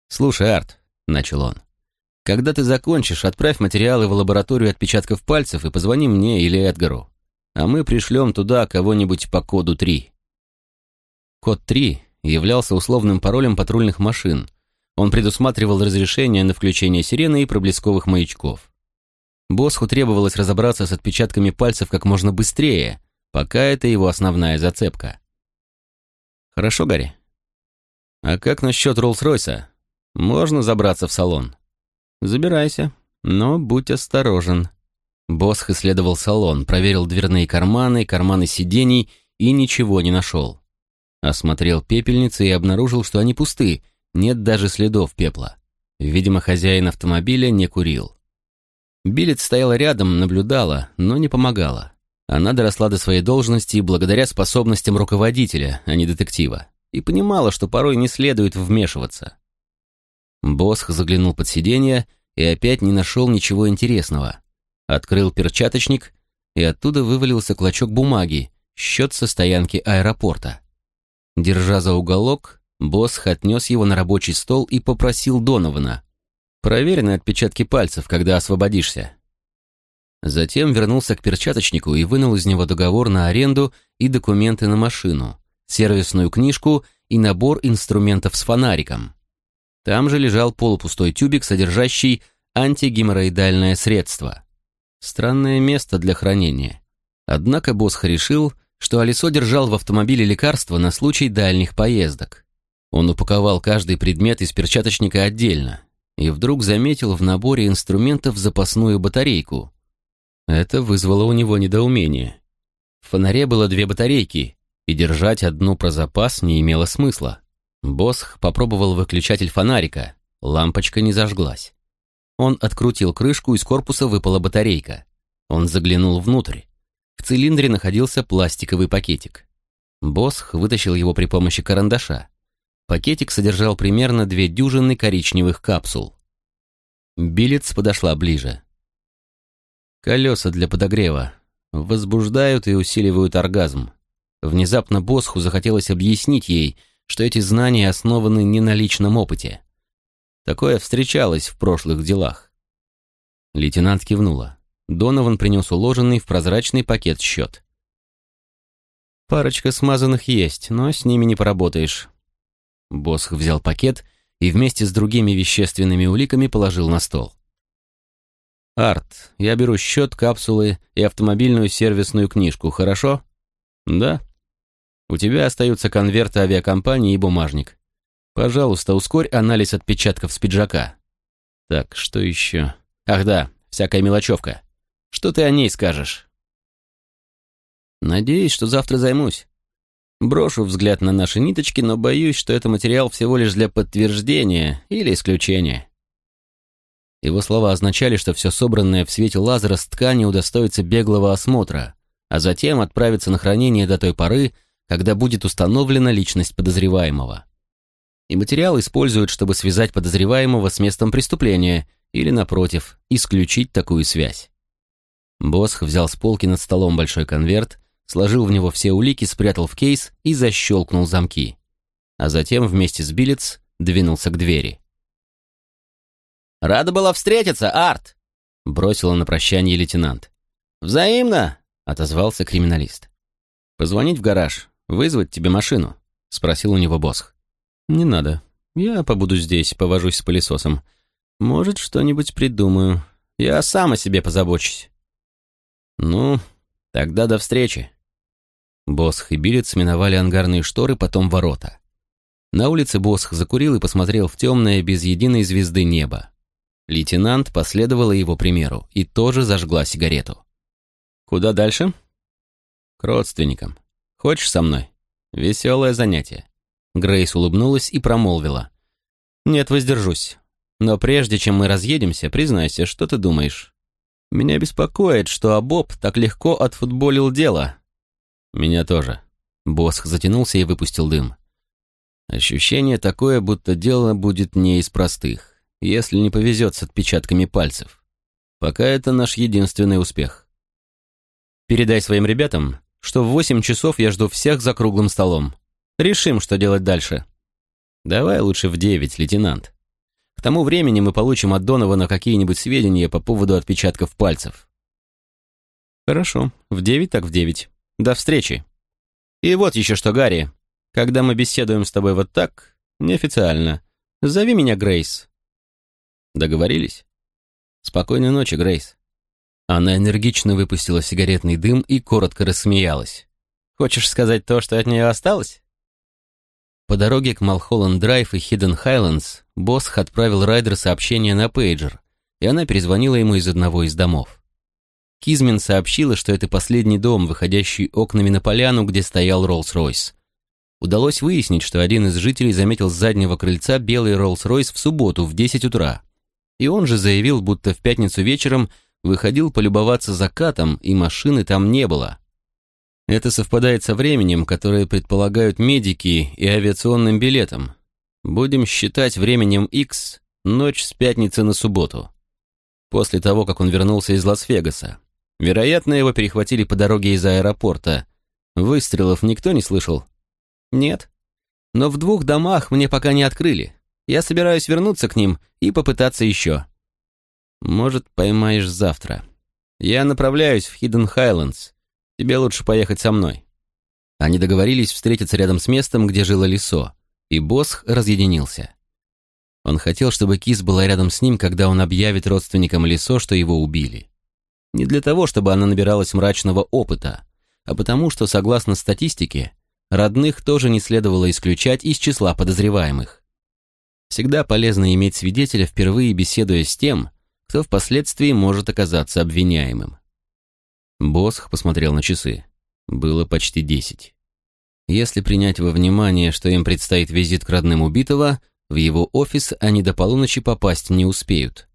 «Слушай, Арт», — начал он, — «когда ты закончишь, отправь материалы в лабораторию отпечатков пальцев и позвони мне или Эдгару, а мы пришлем туда кого-нибудь по коду 3». Код 3 являлся условным паролем патрульных машин. Он предусматривал разрешение на включение сирены и проблесковых маячков. Босху требовалось разобраться с отпечатками пальцев как можно быстрее, пока это его основная зацепка. «Хорошо, Гарри. А как насчет Роллс-Ройса? Можно забраться в салон?» «Забирайся, но будь осторожен». Босх исследовал салон, проверил дверные карманы, карманы сидений и ничего не нашел. Осмотрел пепельницы и обнаружил, что они пусты, нет даже следов пепла. Видимо, хозяин автомобиля не курил. Билет стояла рядом, наблюдала, но не помогала. Она доросла до своей должности благодаря способностям руководителя, а не детектива, и понимала, что порой не следует вмешиваться. Босх заглянул под сиденье и опять не нашел ничего интересного. Открыл перчаточник, и оттуда вывалился клочок бумаги, счет со стоянки аэропорта. Держа за уголок, Босх отнес его на рабочий стол и попросил Донована. «Проверь на отпечатки пальцев, когда освободишься». Затем вернулся к перчаточнику и вынул из него договор на аренду и документы на машину, сервисную книжку и набор инструментов с фонариком. Там же лежал полупустой тюбик, содержащий антигеморроидальное средство. Странное место для хранения. Однако Босх решил, что Алисо держал в автомобиле лекарства на случай дальних поездок. Он упаковал каждый предмет из перчаточника отдельно и вдруг заметил в наборе инструментов запасную батарейку. Это вызвало у него недоумение. В фонаре было две батарейки, и держать одну про запас не имело смысла. Босх попробовал выключатель фонарика, лампочка не зажглась. Он открутил крышку, из корпуса выпала батарейка. Он заглянул внутрь. В цилиндре находился пластиковый пакетик. Босх вытащил его при помощи карандаша. Пакетик содержал примерно две дюжины коричневых капсул. Билец подошла ближе. Колеса для подогрева. Возбуждают и усиливают оргазм. Внезапно Босху захотелось объяснить ей, что эти знания основаны не на личном опыте. Такое встречалось в прошлых делах. Лейтенант кивнула. Донован принес уложенный в прозрачный пакет счет. «Парочка смазанных есть, но с ними не поработаешь. Босх взял пакет и вместе с другими вещественными уликами положил на стол. «Арт, я беру счет, капсулы и автомобильную сервисную книжку, хорошо?» «Да». «У тебя остаются конверты авиакомпании и бумажник. Пожалуйста, ускорь анализ отпечатков с пиджака». «Так, что еще?» «Ах да, всякая мелочевка. Что ты о ней скажешь?» «Надеюсь, что завтра займусь. Брошу взгляд на наши ниточки, но боюсь, что это материал всего лишь для подтверждения или исключения. Его слова означали, что все собранное в свете лазера с ткани удостоится беглого осмотра, а затем отправится на хранение до той поры, когда будет установлена личность подозреваемого. И материал используют, чтобы связать подозреваемого с местом преступления или, напротив, исключить такую связь. Босх взял с полки над столом большой конверт, сложил в него все улики, спрятал в кейс и защелкнул замки. А затем вместе с Билец двинулся к двери. «Рада была встретиться, Арт!» — бросила на прощание лейтенант. «Взаимно!» — отозвался криминалист. «Позвонить в гараж, вызвать тебе машину?» — спросил у него Босх. «Не надо. Я побуду здесь, повожусь с пылесосом. Может, что-нибудь придумаю. Я сам о себе позабочусь». «Ну, тогда до встречи», Босх и Билец миновали ангарные шторы, потом ворота. На улице Босх закурил и посмотрел в темное, без единой звезды небо. Лейтенант последовала его примеру и тоже зажгла сигарету. «Куда дальше?» «К родственникам. Хочешь со мной? Веселое занятие». Грейс улыбнулась и промолвила. «Нет, воздержусь. Но прежде чем мы разъедемся, признайся, что ты думаешь?» «Меня беспокоит, что Абоб так легко отфутболил дело, «Меня тоже». Босх затянулся и выпустил дым. Ощущение такое, будто дело будет не из простых, если не повезет с отпечатками пальцев. Пока это наш единственный успех. Передай своим ребятам, что в восемь часов я жду всех за круглым столом. Решим, что делать дальше. Давай лучше в девять, лейтенант. К тому времени мы получим от Донована какие-нибудь сведения по поводу отпечатков пальцев. Хорошо, в девять так в девять. До встречи. И вот еще что, Гарри. Когда мы беседуем с тобой вот так, неофициально, зови меня Грейс. Договорились? Спокойной ночи, Грейс. Она энергично выпустила сигаретный дым и коротко рассмеялась. Хочешь сказать то, что от нее осталось? По дороге к Малхолланд-Драйв и Хидден Хайлендс Босх отправил Райдер сообщение на пейджер, и она перезвонила ему из одного из домов. Кизмин сообщила, что это последний дом, выходящий окнами на поляну, где стоял Роллс-Ройс. Удалось выяснить, что один из жителей заметил с заднего крыльца белый Роллс-Ройс в субботу в 10 утра. И он же заявил, будто в пятницу вечером выходил полюбоваться закатом, и машины там не было. Это совпадает со временем, которое предполагают медики и авиационным билетом. Будем считать временем X ночь с пятницы на субботу. После того, как он вернулся из Лас-Вегаса. Вероятно, его перехватили по дороге из аэропорта. Выстрелов никто не слышал? Нет. Но в двух домах мне пока не открыли. Я собираюсь вернуться к ним и попытаться еще. Может, поймаешь завтра. Я направляюсь в Хидден Хайлендс. Тебе лучше поехать со мной». Они договорились встретиться рядом с местом, где жило лесо, и Босх разъединился. Он хотел, чтобы Кис была рядом с ним, когда он объявит родственникам лесо, что его убили. Не для того, чтобы она набиралась мрачного опыта, а потому что, согласно статистике, родных тоже не следовало исключать из числа подозреваемых. Всегда полезно иметь свидетеля, впервые беседуя с тем, кто впоследствии может оказаться обвиняемым. Босх посмотрел на часы. Было почти десять. Если принять во внимание, что им предстоит визит к родным убитого, в его офис они до полуночи попасть не успеют.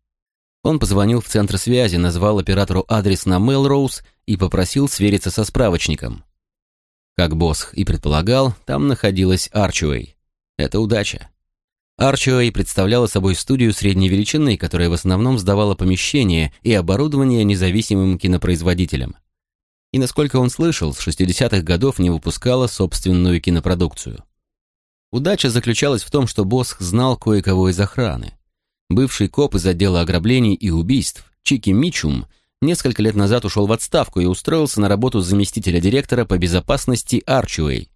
Он позвонил в центр связи, назвал оператору адрес на Мелроуз и попросил свериться со справочником. Как Босх и предполагал, там находилась Арчуэй. Это удача. Арчуэй представляла собой студию средней величины, которая в основном сдавала помещения и оборудование независимым кинопроизводителям. И, насколько он слышал, с 60-х годов не выпускала собственную кинопродукцию. Удача заключалась в том, что Босх знал кое-кого из охраны. Бывший коп из отдела ограблений и убийств Чики Мичум несколько лет назад ушел в отставку и устроился на работу заместителя директора по безопасности Арчуэй.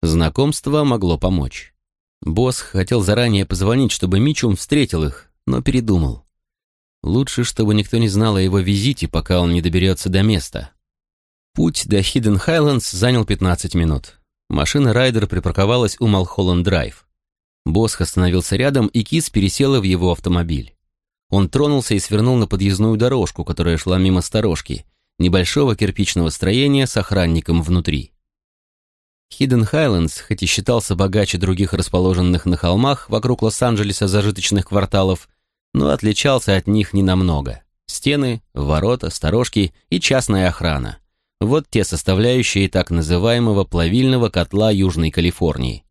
Знакомство могло помочь. Босс хотел заранее позвонить, чтобы Мичум встретил их, но передумал. Лучше, чтобы никто не знал о его визите, пока он не доберется до места. Путь до Хидден Хайлендс занял 15 минут. Машина Райдер припарковалась у Малхолланд-Драйв. Босс остановился рядом, и Кис пересела в его автомобиль. Он тронулся и свернул на подъездную дорожку, которая шла мимо сторожки, небольшого кирпичного строения с охранником внутри. Хидден Хайлендс, хоть и считался богаче других расположенных на холмах вокруг Лос-Анджелеса зажиточных кварталов, но отличался от них ненамного. Стены, ворота, сторожки и частная охрана. Вот те составляющие так называемого плавильного котла Южной Калифорнии.